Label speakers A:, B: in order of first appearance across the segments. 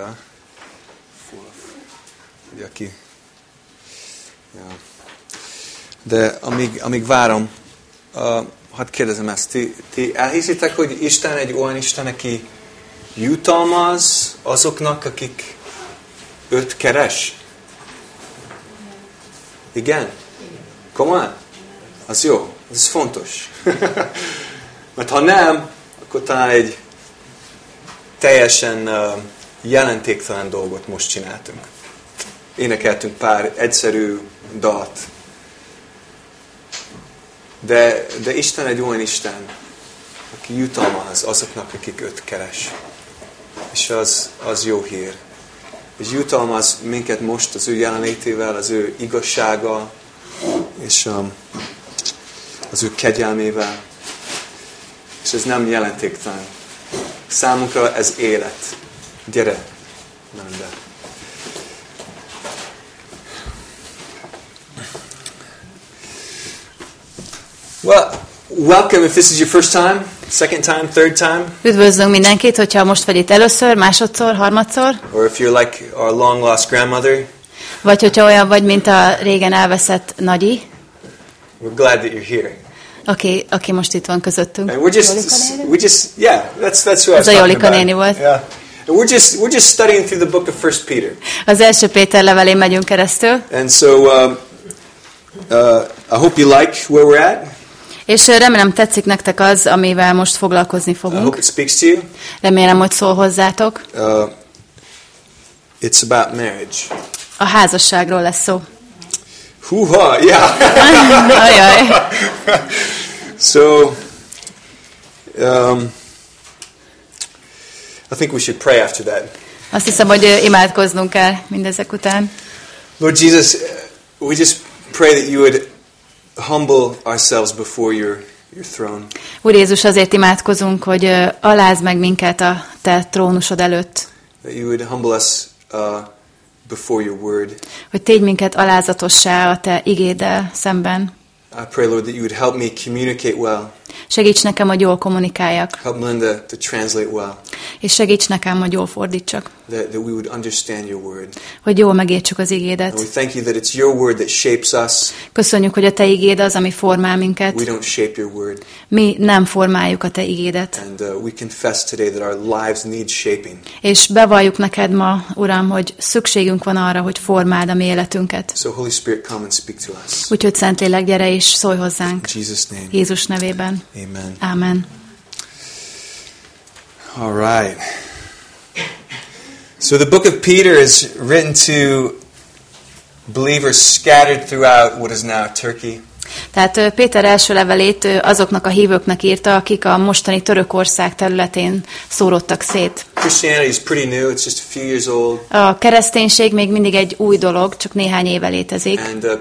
A: arra. Ugye, aki... Ja. De amíg, amíg várom, uh, hadd kérdezem ezt, ti, ti elhiszitek, hogy Isten egy olyan Isten, aki jutalmaz azoknak, akik öt keres? Igen? Komolyan? Az jó, ez fontos. Mert ha nem, akkor talán egy teljesen uh, jelentéktelen dolgot most csináltunk. Énekeltünk pár egyszerű dalt. De, de Isten egy olyan Isten, aki jutalmaz azoknak, akik őt keres. És az, az jó hír. És jutalmaz minket most az ő jelenlétével, az ő igazsága, és um, az ő kegyelmével. És ez nem jelentéktelen. Számunkra ez élet. Gyere, menj. Well, welcome if this is your first time, second time, third time.
B: Üdvözlünk mindenkit, hogyha most vagy itt először, másodszor, harmadszor,
A: Or if you're like our long lost grandmother,
B: vagy hogyha olyan vagy, mint a régen elveszett nagyi,
A: we're glad that you're here.
B: aki, aki most itt van közöttünk.
A: And we're just,
B: Jolika néni?
A: we just, yeah, that's that's who I was
B: Ez a
A: talking
B: Jolika
A: about.
B: néni volt.
A: Yeah. And we're just we're just studying through the book of First Peter.
B: Az első Péter levelén megyünk keresztül,
A: And so um, uh, I hope you like where we're at.
B: és ö, remélem tetszik nektek az, amivel most foglalkozni
A: I hope
B: fogunk.
A: it speaks to you.
B: Remélem, hogy szól hozzátok.
A: Uh, it's about marriage.
B: A házasságról lesz szó.
A: Hoo-ha, yeah.
B: Ajaj.
A: so, um, I think we should pray after that.
B: Azt hiszem, hogy imádkoznunk kell mindezek után.
A: Lord Jesus, we just pray that you would humble ourselves before your, your throne.
B: Úr Jézus, azért imádkozunk, hogy ö, alázd meg minket a te trónusod előtt.
A: That you would humble us uh, before your word.
B: Hogy tégy minket alázatossá a te igéddel szemben.
A: I pray, Lord, that you would help me communicate well.
B: Segíts nekem, hogy jól kommunikáljak,
A: Help Melinda to translate well.
B: és segíts nekem, hogy jól fordítsak,
A: That, that we would understand your word.
B: hogy jól megértsük az
A: And we
B: igédet.
A: thank you that it's your word that shapes us.
B: Köszönjük, hogy a te igéd az, ami formál
A: We
B: minket.
A: don't shape your word.
B: Mi nem formáljuk a te igédet.
A: And uh, we confess today that our lives need shaping.
B: És bevalljuk neked ma, Uram, hogy szükségünk van arra, hogy formáld a mi életünket.
A: So, Holy Spirit, come and speak to us.
B: Úgyhogy Szentlélek, gyere és szólj hozzánk.
A: In Jesus' name.
B: Jézus nevében.
A: Amen.
B: Ámen.
A: All right. So the book of Peter is written to believers scattered throughout what is now Turkey.
B: Tehát Péter első levelét azoknak a hívőknek írta, akik a mostani Törökország területén szórodtak szét.
A: A
B: kereszténység még mindig egy új dolog, csak néhány éve létezik,
A: uh,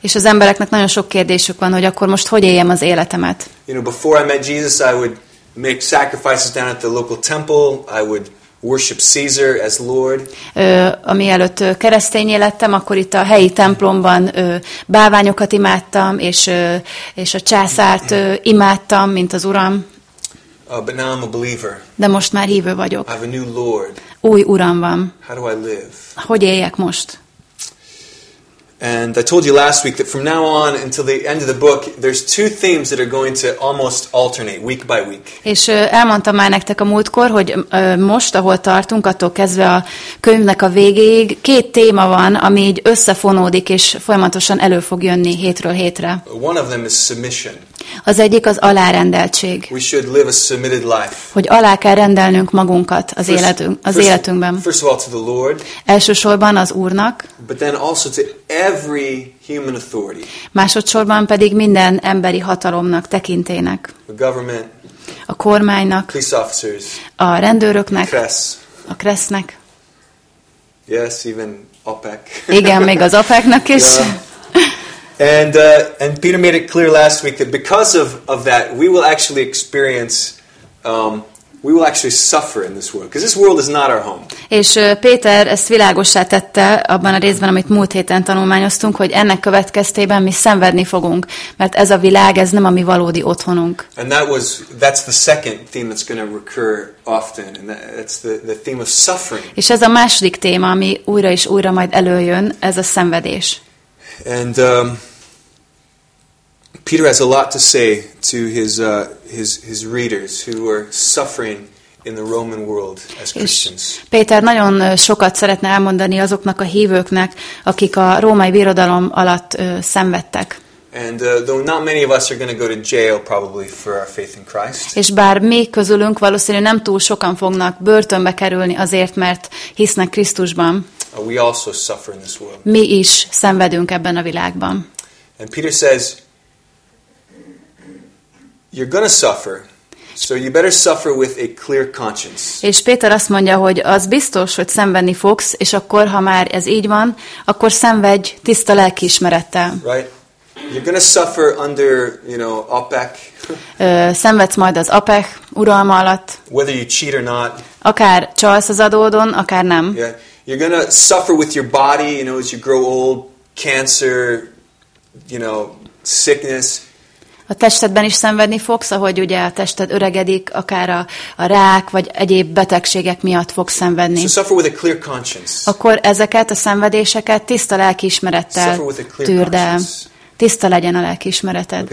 B: és az embereknek nagyon sok kérdésük van, hogy akkor most hogy éljem az életemet.
A: You know, before I met Jesus, I would make sacrifices down at the local temple. I would worship Caesar as Lord.
B: Ö, ami előtt keresztényé lettem, akkor itt a helyi templomban ö, bálványokat imádtam, és, ö, és a császárt ö, imádtam, mint az uram,
A: Uh, but now I'm a believer.
B: de most már hívő
A: I
B: vagyok.
A: have a new Lord.
B: Új uram van.
A: How do I live?
B: Hogy éljek most?
A: And I told you last week that from now on until the end of the book, there's two themes that are going to almost alternate week by week.
B: És elmondtam már nektek a múltkor, hogy most, ahol tartunk, attól kezdve a könyvnek a végéig, két téma van, ami így összefonódik, és folyamatosan elő fog jönni hétről hétre.
A: One of them is submission.
B: Az egyik az alárendeltség,
A: We should live a submitted life.
B: hogy alá kell rendelnünk magunkat az,
A: First-
B: életünk, az
A: first-
B: életünkben.
A: First of all, to the Lord,
B: Elsősorban az Úrnak,
A: but then also to every human authority
B: másodszorban pedig minden emberi hatalomnak, tekintének.
A: the government,
B: A kormánynak,
A: police officers,
B: a rendőröknek,
A: press,
B: a kresznek,
A: yes, even OPEC.
B: igen, még az apáknak is.
A: Yeah. And, uh, and Peter made it clear last week that because of, of that, we will actually experience um, we will actually suffer in this world because this world is not our home.
B: És ö, Péter ezt világossá tette abban a részben, amit múlt héten tanulmányoztunk, hogy ennek következtében mi szenvedni fogunk, mert ez a világ, ez nem a mi valódi otthonunk.
A: And that was that's the second theme that's going to recur often, and that, that's the, the theme of suffering.
B: És ez a második téma, ami újra és újra majd előjön, ez a szenvedés.
A: And um, Peter has a lot to say to his uh, his his readers who are suffering in the Roman world as
B: És
A: Christians.
B: Péter nagyon sokat szeretne elmondani azoknak a hívőknek, akik a római birodalom alatt ö, szenvedtek.
A: And uh, though not many of us are going to go to jail probably for our faith in Christ,
B: És bár még közülünk valószínűleg nem túl sokan fognak börtönbe kerülni azért, mert hisznek Krisztusban,
A: uh, we also suffer in this world.
B: mi is szenvedünk ebben a világban.
A: And Peter says, You're to suffer, so you better suffer with a clear conscience.
B: És Péter azt mondja, hogy az biztos, hogy szenvedni fogsz, és akkor, ha már ez így van, akkor szenvedj tiszta lelkiismerettel.
A: Right? You're to suffer under, you know, OPEC,
B: Ö, Szenvedsz majd az APEC uralma alatt,
A: whether you cheat or not.
B: akár csalsz az adódon, akár nem.
A: Yeah. You're to suffer with your body, you know, as you grow old, cancer, you know, sickness.
B: A testedben is szenvedni fogsz, ahogy ugye a tested öregedik, akár a, a rák, vagy egyéb betegségek miatt fogsz szenvedni.
A: So.
B: Akkor ezeket a szenvedéseket tiszta lelkiismerettel tűrd el. Tiszta legyen a lelkiismereted.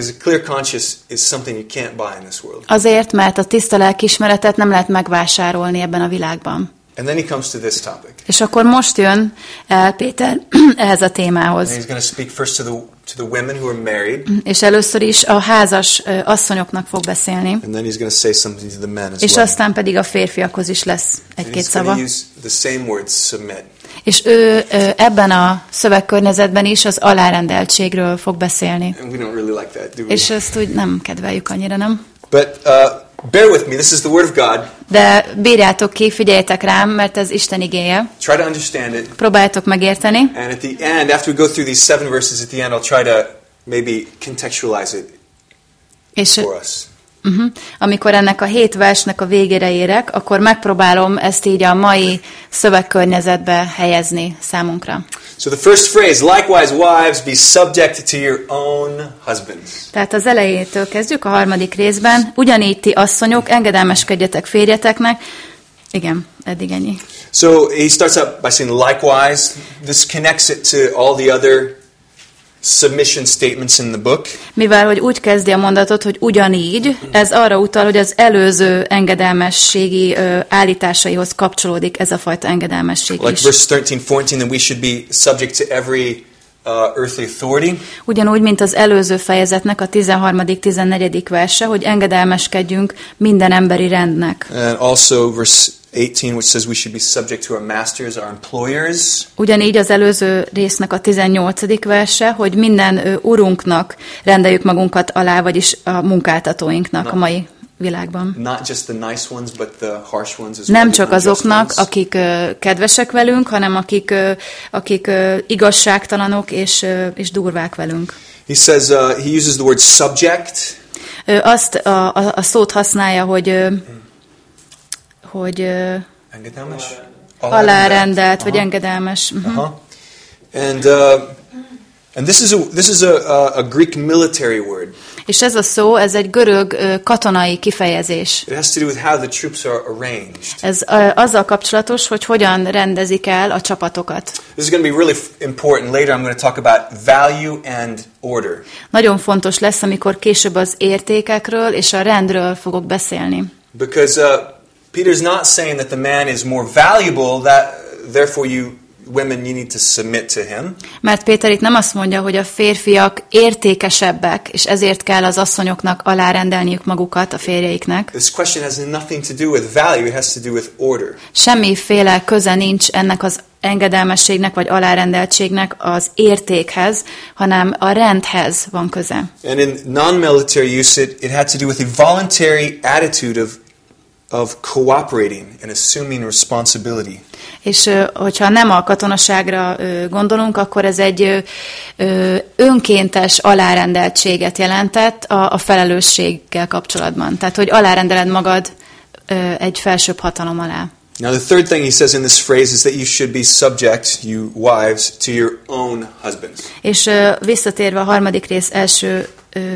B: Azért, mert a tiszta lelkiismeretet nem lehet megvásárolni ebben a világban.
A: And then he comes to this topic.
B: És akkor most jön el Péter ehhez a témához.
A: And he's going to speak first to the, to the women who are married,
B: És először is a házas asszonyoknak fog beszélni,
A: and then he's going to say something to the men as
B: és
A: well.
B: aztán pedig a férfiakhoz is lesz egy-két szava.
A: use the same word, submit.
B: És ő ebben a szövegkörnyezetben is az alárendeltségről fog beszélni.
A: And we don't really like that, do we?
B: És ezt úgy nem kedveljük annyira, nem?
A: But uh, bear with me. This is the Word of God.
B: De bírjátok ki, figyeljetek rám, mert ez Isten igéje.
A: Try to understand it.
B: Próbáljátok megérteni.
A: And at the end, after we go through these seven verses, at the end, I'll try to maybe contextualize it
B: És
A: for us.
B: uh-huh, amikor ennek a hét versnek a végére érek, akkor megpróbálom ezt így a mai szövegkörnyezetbe helyezni számunkra.
A: So the first phrase, likewise, wives, be subject to your own husbands.
B: Tehát az elejétől kezdjük, a harmadik részben. Ugyanígy ti asszonyok, engedelmeskedjetek férjeteknek. Igen, eddig ennyi.
A: So he starts out by saying, likewise. This connects it to all the other submission statements in the book.
B: Mivel, hogy úgy kezdi a mondatot, hogy ugyanígy, ez arra utal, hogy az előző engedelmességi ö, állításaihoz kapcsolódik ez a fajta engedelmesség
A: Like
B: is.
A: verses 13, 14, that we should be subject to every.
B: Ugyanúgy, mint az előző fejezetnek a 13.-14. verse, hogy engedelmeskedjünk minden emberi rendnek.
A: And also verse 18, which says we should be subject to our masters, our employers.
B: Ugyanígy az előző résznek a 18. verse, hogy minden urunknak rendeljük magunkat alá, vagyis a munkáltatóinknak a mai világban. Nem csak azoknak, akik kedvesek velünk, hanem akik, akik igazságtalanok és, és durvák velünk.
A: He says, uh, he uses the word subject.
B: Ö, Azt a, a, a szót használja, hogy, hogy
A: Engedelmes?
B: alárendelt, vagy engedelmes.
A: Uh-huh. And, uh, and this is, a, this is a, a Greek military word.
B: És ez a szó, ez egy görög katonai kifejezés.
A: It has to do with how the troops are arranged.
B: Ez azzal kapcsolatos, hogy hogyan rendezik el a csapatokat.
A: This is going to be really f- important. Later, I'm going to talk about value and order.
B: Nagyon fontos lesz, amikor később az értékekről és a rendről fogok beszélni.
A: Because uh, Peter's not saying that the man is more valuable, that therefore you women you need to submit to him.
B: Mert Péter itt nem azt mondja, hogy a férfiak értékesebbek, és ezért kell az asszonyoknak alárendelniük magukat a férjeiknek.
A: This question has nothing to do with value, it has to do with order.
B: Semmiféle köze nincs ennek az engedelmességnek vagy alárendeltségnek az értékhez, hanem a rendhez van köze.
A: And in non-military use, it, it had to do with a voluntary attitude of, of cooperating and assuming responsibility.
B: És hogyha nem a katonaságra gondolunk, akkor ez egy önkéntes alárendeltséget jelentett a, a felelősséggel kapcsolatban. Tehát, hogy alárendeled magad egy felsőbb hatalom alá.
A: Now, the third thing he says in this phrase is that you should be subject, you wives, to your own husbands.
B: És visszatérve a harmadik rész első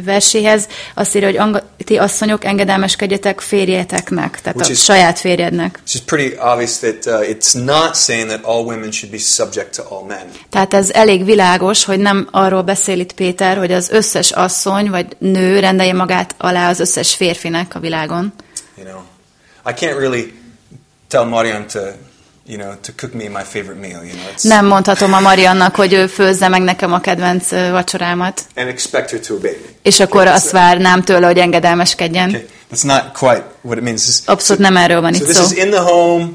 B: verséhez, azt írja, hogy anga, ti asszonyok engedelmeskedjetek férjeteknek, tehát
A: Which
B: a
A: is-
B: saját férjednek.
A: Which is pretty obvious that uh, it's not saying that all women should be subject to all men.
B: Tehát ez elég világos, hogy nem arról beszél itt Péter, hogy az összes asszony vagy nő rendelje magát alá az összes férfinek a világon.
A: You know, I can't really tell Marian to, you know, to cook me my favorite meal. You know, it's,
B: Nem mondhatom a Mariannak, hogy ő főzze meg nekem a kedvenc vacsorámat,
A: and expect her to obey me.
B: és akkor azt várnám tőle, hogy engedelmeskedjen.
A: Okay, that's not quite what it means. This,
B: Abszolút nem erről van
A: so
B: itt
A: this
B: szó.
A: is in the home,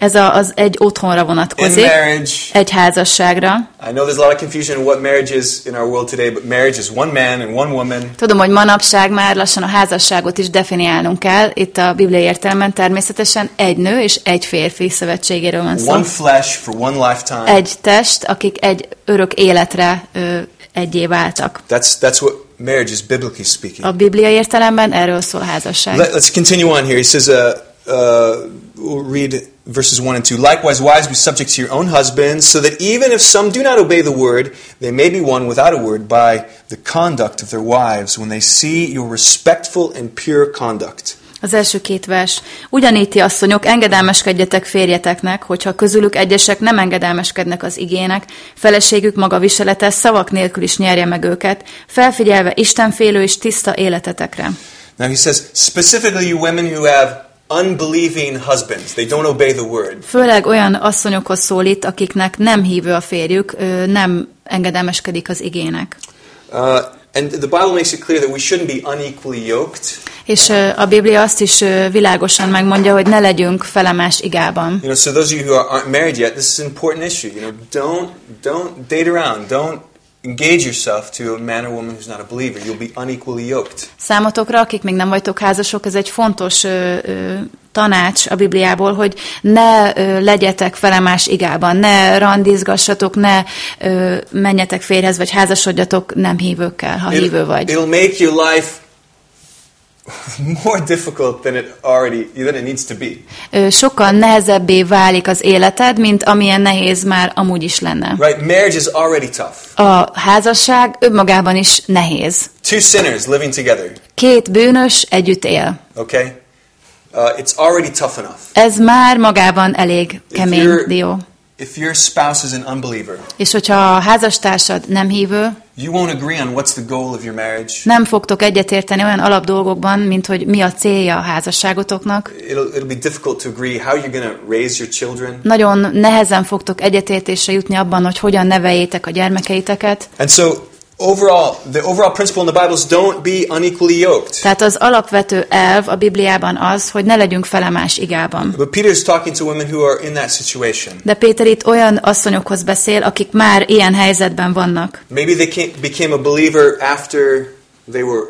B: Ez a, az egy otthonra
A: in
B: vonatkozik,
A: marriage.
B: egy házasságra.
A: I know there's a lot of confusion in what marriage is in our world today, but marriage is one man and one woman.
B: Tudom, hogy manapság már lassan a házasságot is definiálnunk kell. Itt a bibliai értelemben természetesen egy nő és egy férfi szövetségéről van szó.
A: One flesh for one lifetime.
B: Egy test, akik egy örök életre ö, egyé váltak.
A: That's, that's what marriage is biblically speaking.
B: A bibliai értelemben erről szól a házasság.
A: Let, us continue on here. He says, uh, uh, we'll read verses 1 and 2. Likewise, wives, be subject to your own husbands, so that even if some do not obey the word, they may be won without a word by the conduct of their wives when they see your respectful and pure conduct.
B: Az első két vers. Ugyanígy ti asszonyok, engedelmeskedjetek férjeteknek, hogyha közülük egyesek nem engedelmeskednek az igének, feleségük maga viselete szavak nélkül is nyerje meg őket, felfigyelve istenfélő és tiszta életetekre.
A: Now he says, specifically you women who have unbelieving husbands, they don't obey the word.
B: Főleg olyan asszonyokhoz szólít, akiknek nem hívő a férjük, nem engedelmeskedik az igének.
A: Uh, and the Bible makes it clear that we shouldn't be unequally yoked.
B: És a Biblia azt is világosan megmondja, hogy ne legyünk felemás igában.
A: You know, so those of you who aren't married yet, this is an important issue. You know, don't don't date around. Don't engage yourself to a man or woman who's not a believer. You'll be unequally yoked.
B: Számotokra, akik még nem vagytok házasok, ez egy fontos ö, ö, tanács a Bibliából, hogy ne ö, legyetek felemás igában, ne randizgassatok, ne ö, menjetek férhez, vagy házasodjatok nem hívőkkel, ha hívő vagy.
A: It'll make your life more difficult than it already than it needs to be.
B: Sokkal nehezebbé válik az életed, mint amilyen nehéz már amúgy is lenne.
A: Right? Marriage is already tough.
B: A házasság önmagában is nehéz.
A: Two sinners living together.
B: Két bűnös együtt él.
A: Okay, uh, it's already tough enough.
B: Ez már magában elég kemény dió.
A: If your spouse is an unbeliever,
B: És hogyha a házastársad nem hívő,
A: you won't agree on what's the goal of your marriage.
B: nem fogtok egyetérteni olyan alapdolgokban, mint hogy mi a célja a házasságotoknak.
A: It'll, it'll be difficult to agree how you're to raise your children.
B: Nagyon nehezen fogtok egyetértésre jutni abban, hogy hogyan neveljétek a gyermekeiteket.
A: And so, overall, the overall principle in the Bible is don't be unequally yoked.
B: Tehát az alapvető elv a Bibliában az, hogy ne legyünk felemás igában.
A: But Peter's talking to women who are in that situation.
B: De Péter itt olyan asszonyokhoz beszél, akik már ilyen helyzetben vannak.
A: Maybe they came, became a believer after they were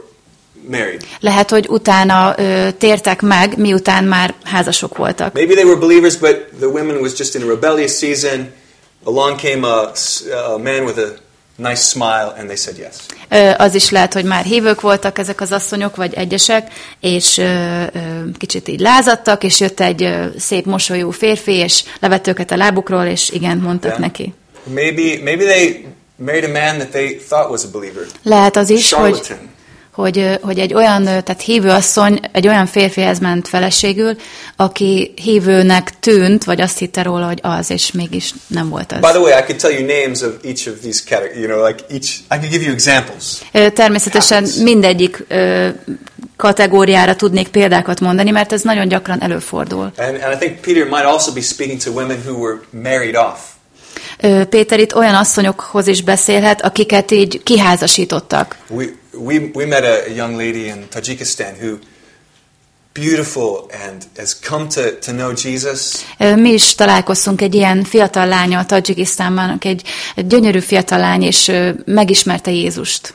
A: married.
B: Lehet, hogy utána ö, tértek meg, miután már házasok voltak.
A: Maybe they were believers, but the woman was just in a rebellious season. Along came a, a man with a nice smile, and they said yes.
B: Az is lehet, hogy már hívők voltak ezek az asszonyok, vagy egyesek, és kicsit így lázadtak, és jött egy szép mosolyú férfi, és levett őket a lábukról, és igen, mondtak
A: Yeah.
B: neki.
A: Maybe, maybe they married a man that they thought was a believer.
B: Lehet az is,
A: Charlatan.
B: hogy, ö, hogy egy olyan, tehát hívő asszony egy olyan férfihez ment feleségül, aki hívőnek tűnt, vagy azt hitte róla, hogy az, és mégis nem volt
A: By
B: az.
A: the way, I could tell you names of each of these categories. You know, like each, I could give you examples.
B: Természetesen mindegyik ö, kategóriára tudnék példákat mondani, mert ez nagyon gyakran előfordul.
A: And, and I think Peter might also be speaking to women who were married off.
B: Péter itt olyan asszonyokhoz is beszélhet, akiket így kiházasítottak.
A: We, we, we met a, a young lady in Tajikistan who, beautiful and has come to, to know Jesus.
B: Mi is találkoztunk egy ilyen fiatal lánya a Tajikisztánban, egy, egy gyönyörű fiatal lány, és megismerte Jézust.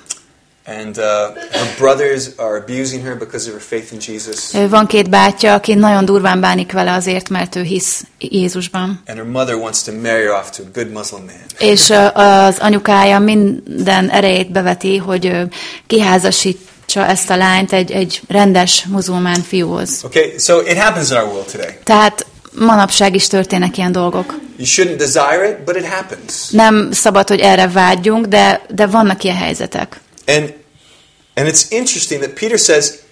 A: And uh, her brothers are abusing her because of her faith in Jesus.
B: Van két bátyja, aki nagyon durván bánik vele azért, mert ő hisz Jézusban.
A: And her mother wants to marry her off to a good Muslim man.
B: És az anyukája minden erejét beveti, hogy ö, kiházasít beállítsa ezt a lányt egy, egy rendes muzulmán fiúhoz.
A: Okay, so it happens in our world today.
B: Tehát manapság is történnek ilyen dolgok.
A: You shouldn't desire it, but it happens.
B: Nem szabad, hogy erre vágyjunk, de, de vannak ilyen helyzetek.
A: And and it's interesting that Peter says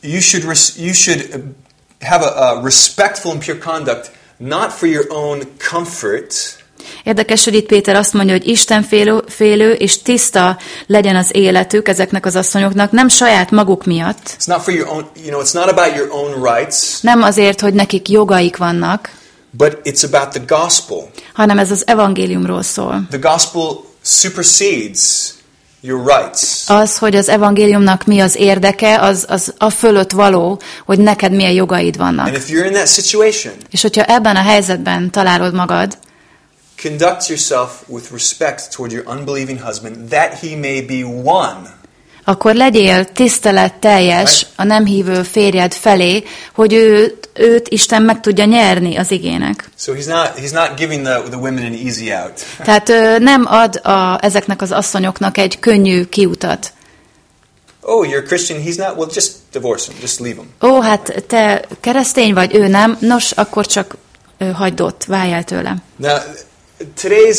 A: you should res- you should have a, a respectful and pure conduct, not for your own comfort,
B: Érdekes, hogy itt Péter azt mondja, hogy Isten félő, félő és tiszta legyen az életük ezeknek az asszonyoknak, nem saját maguk miatt,
A: It's not for your own, you know, it's not about your own rights,
B: nem azért, hogy nekik jogaik vannak,
A: but it's about the gospel.
B: hanem ez az evangéliumról szól.
A: The gospel supersedes your rights.
B: Az, hogy az evangéliumnak mi az érdeke, az, az a fölött való, hogy neked milyen jogaid vannak.
A: And if you're in that situation,
B: És hogyha ebben a helyzetben találod magad,
A: conduct yourself with respect toward your unbelieving husband, that he may be won.
B: Akkor legyél tiszteletteljes a nem hívő férjed felé, hogy őt, őt Isten meg tudja nyerni az igének.
A: So he's not he's not giving the, the women an easy out.
B: Tehát ö, nem ad a, ezeknek az asszonyoknak egy könnyű kiutat.
A: Oh, you're a Christian, he's not. Well, just divorce him. Just leave him.
B: Ó, hát te keresztény vagy, ő nem, nos, akkor csak ö, hagyd ott, válj el tőlem.
A: Now, today's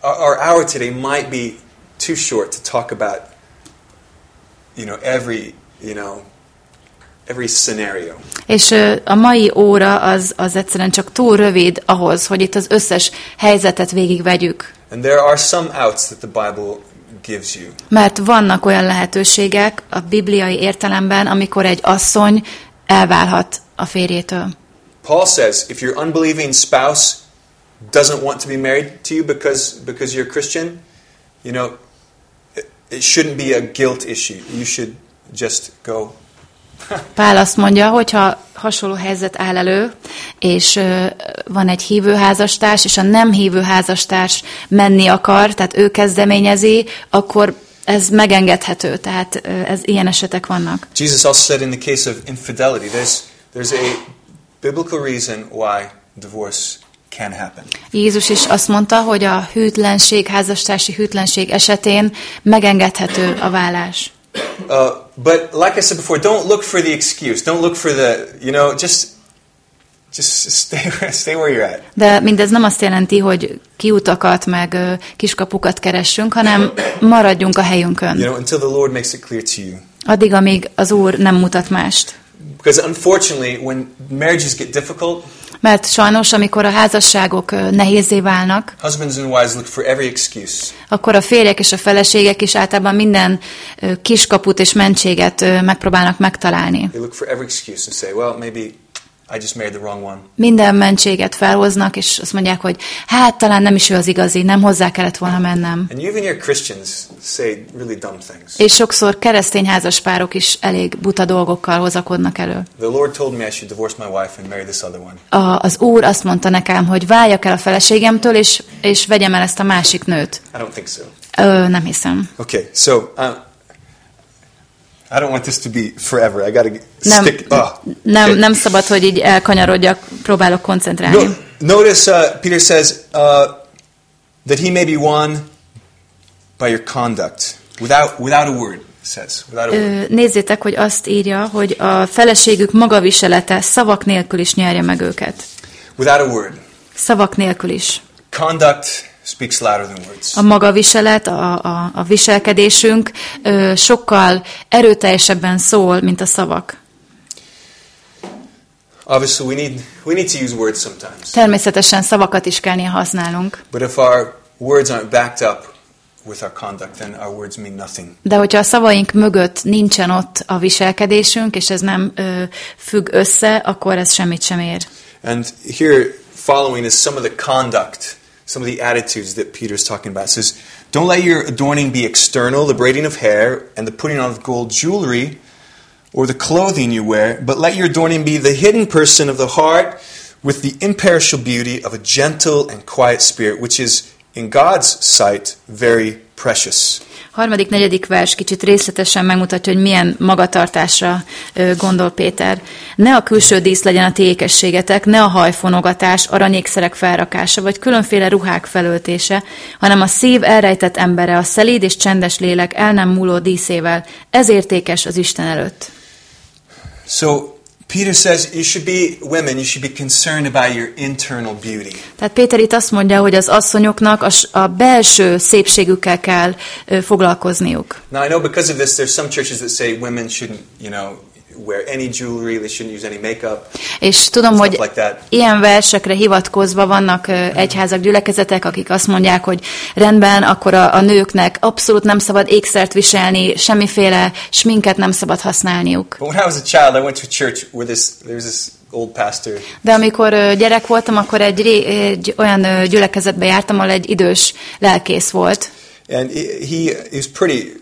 A: our hour today might be too short to talk about, you know, every you know, every scenario.
B: És a mai óra az, az egyszerűen csak túl rövid ahhoz, hogy itt az összes helyzetet végigvegyük.
A: And there are some outs that the Bible gives you.
B: Mert vannak olyan lehetőségek a bibliai értelemben, amikor egy asszony elválhat a férjétől.
A: Paul says if your unbelieving spouse doesn't want to be married to you because because you're a Christian, you know, it, shouldn't be a guilt issue. You should just go.
B: Pál azt mondja, hogyha hasonló helyzet áll elő, és ö, van egy hívő házastárs, és a nem hívő házastárs menni akar, tehát ő kezdeményezi, akkor ez megengedhető, tehát ö, ez ilyen esetek vannak.
A: Jesus also said in the case of infidelity, there's there's a biblical reason why divorce can happen.
B: Jézus is azt mondta, hogy a hűtlenség, házastársi hűtlenség esetén megengedhető a vállás.
A: Uh, but like I said before, don't look for the excuse. Don't look for the you know just just stay stay where you're at.
B: De mindez nem azt jelenti, hogy kiutakat meg kiskapukat keressünk, hanem maradjunk a helyünkön.
A: You know until the Lord makes it clear to you.
B: Addig, amíg az Úr nem mutat mást.
A: Because unfortunately, when marriages get difficult,
B: Mert sajnos, amikor a házasságok nehézé válnak,
A: husbands and wives look for every excuse.
B: akkor a férjek és a feleségek is általában minden kiskaput és mentséget megpróbálnak megtalálni.
A: They look for every excuse and say, "Well, maybe I just married the wrong one."
B: Minden mentséget felhoznak, és azt mondják, hogy hát talán nem is ő az igazi, nem hozzá kellett volna mennem.
A: And you even hear Christians say really dumb things.
B: És sokszor keresztény házaspárok is elég buta dolgokkal hozakodnak elő.
A: The Lord told me I should divorce my wife and marry this other one.
B: A, az Úr azt mondta nekem, hogy váljak el a feleségemtől, és, és vegyem el ezt a másik nőt.
A: I don't think so.
B: Ö, nem hiszem.
A: Okay, so uh, I don't want this to be forever. I got to
B: Nem,
A: stick. Oh,
B: nem,
A: okay.
B: nem szabad, hogy így elkanyarodjak, próbálok koncentrálni.
A: No, notice uh, Peter says uh, that he may be won by your conduct, without without a word. Says without a word.
B: Ö, nézzétek, hogy azt írja, hogy a feleségük magaviselete szavak nélkül is nyerje meg őket.
A: Without a word.
B: Szavak nélkül is.
A: Conduct speaks louder than words.
B: A magaviselet, a, a, a viselkedésünk ö, sokkal erőteljesebben szól, mint a szavak.
A: Obviously, we need we need to use words sometimes.
B: Természetesen szavakat is kell néha használnunk.
A: But if our words aren't backed up with our conduct, then our words mean nothing.
B: De hogyha a szavaink mögött nincsen ott a viselkedésünk, és ez nem ö, függ össze, akkor ez semmit sem ér.
A: And here, following is some of the conduct, some of the attitudes that Peter's talking about. It says, Don't let your adorning be external, the braiding of hair, and the putting on of gold jewelry, or the clothing you wear, but let your adorning be the hidden person of the heart with the imperishable beauty of a gentle and quiet spirit, which is in God's sight very precious.
B: Harmadik, negyedik vers kicsit részletesen megmutatja, hogy milyen magatartásra gondol Péter. Ne a külső dísz legyen a ti ékességetek, ne a hajfonogatás, aranyékszerek felrakása, vagy különféle ruhák felöltése, hanem a szív elrejtett embere, a szelíd és csendes lélek el nem múló díszével. Ez értékes az Isten előtt.
A: So Peter says you should be women, you should be concerned about your internal beauty.
B: Tehát Péter itt azt mondja, hogy az asszonyoknak a, a belső szépségükkel kell ö, foglalkozniuk.
A: Now I know because of this there's some churches that say women shouldn't, you know, wear any jewelry, they shouldn't use any makeup.
B: És tudom, hogy
A: like
B: ilyen versekre hivatkozva vannak ö, egyházak, gyülekezetek, akik azt mondják, hogy rendben, akkor a, a nőknek abszolút nem szabad ékszert viselni, semmiféle sminket nem szabad használniuk.
A: But when I was a child, I went to a church where this there was this old pastor
B: De amikor gyerek voltam, akkor egy, egy olyan gyülekezetbe jártam, ahol egy idős lelkész volt.
A: and he he, was pretty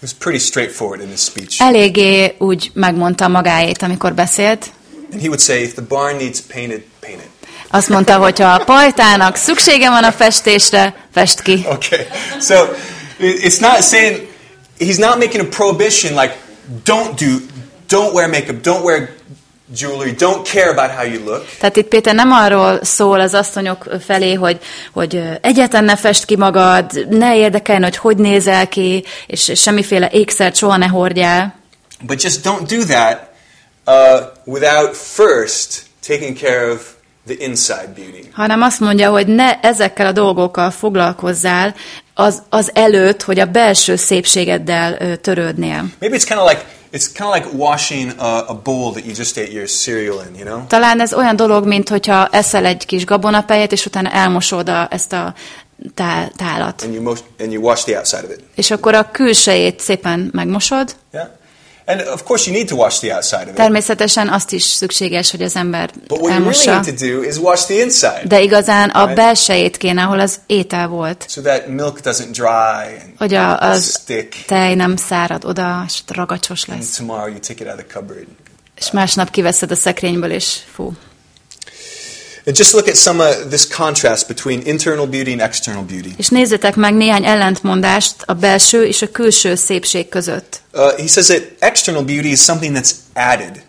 A: was pretty straightforward in his speech.
B: Eléggé úgy megmondta magáét, amikor beszélt.
A: And he would say if the barn needs painted, paint it.
B: Azt mondta, hogy ha a pajtának szüksége van a festésre, fest ki.
A: Okay. So it- it's not saying he's not making a prohibition like don't do don't wear makeup, don't wear jewelry, don't care about how you look.
B: Tehát itt Péter nem arról szól az asszonyok felé, hogy, hogy ö, egyáltalán ne fest ki magad, ne érdekeljen, hogy hogy nézel ki, és semmiféle ékszert soha ne hordjál,
A: But just don't do that uh, without first taking care of the inside beauty.
B: hanem azt mondja, hogy ne ezekkel a dolgokkal foglalkozzál az, az előtt, hogy a belső szépségeddel törődnél.
A: Maybe it's kind of like it's kind of like washing a, a bowl that you just ate your cereal in, you know?
B: Talán ez olyan dolog, mint hogyha eszel egy kis gabonapejet, és utána elmosod a, ezt a tá- tálat.
A: And you most, and you wash the outside of it.
B: És akkor a külsejét szépen megmosod.
A: Yeah. And of course you need to wash the outside of it.
B: Természetesen azt is szükséges, hogy az ember
A: But what you really
B: elmossa.
A: need to do is wash the inside.
B: De igazán a belsejét kéne, ahol az étel volt.
A: so that milk doesn't dry and
B: Hogy a, az
A: stick.
B: tej nem szárad oda, és ragacsos
A: And
B: lesz.
A: tomorrow you take it out of the cupboard.
B: És másnap kiveszed a szekrényből, és fú.
A: And just look at some of this contrast between internal beauty and external beauty.
B: És nézzetek meg néhány ellentmondást a belső és a külső szépség között.
A: Uh, he says that external beauty is something that's added.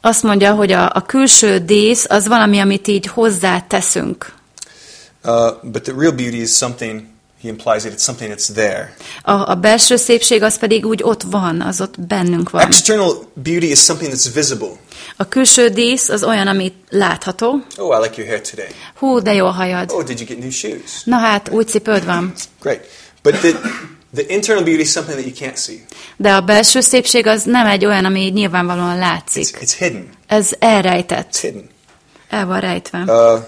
B: Azt mondja, hogy a, a külső dísz az valami, amit így hozzá teszünk.
A: Uh, but the real beauty is something, he implies that it's something that's there.
B: A, a belső szépség az pedig úgy ott van, az ott bennünk van.
A: External beauty is something that's visible.
B: A külső dísz az olyan, amit látható.
A: Oh, I like your hair today.
B: Hú, de jó a hajad.
A: Oh, did you get new shoes?
B: Na hát, új cipőd van.
A: Great. But the, the internal beauty is something that you can't see.
B: De a belső szépség az nem egy olyan, ami nyilvánvalóan
A: It's,
B: látszik.
A: it's hidden.
B: Ez elrejtett,
A: It's hidden.
B: el van rejtve.
A: Uh,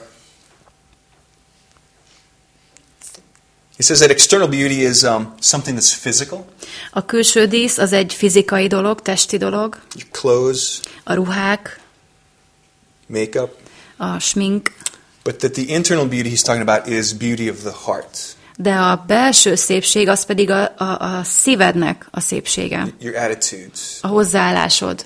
A: he says that external beauty is um, something that's physical.
B: A külső dísz az egy fizikai dolog, testi dolog.
A: Your clothes,
B: A ruhák,
A: makeup.
B: a smink.
A: But that the internal beauty he's talking about is beauty of the heart,
B: De a belső szépség az pedig a, a, a szívednek a szépsége,
A: your attitudes.
B: a hozzáállásod.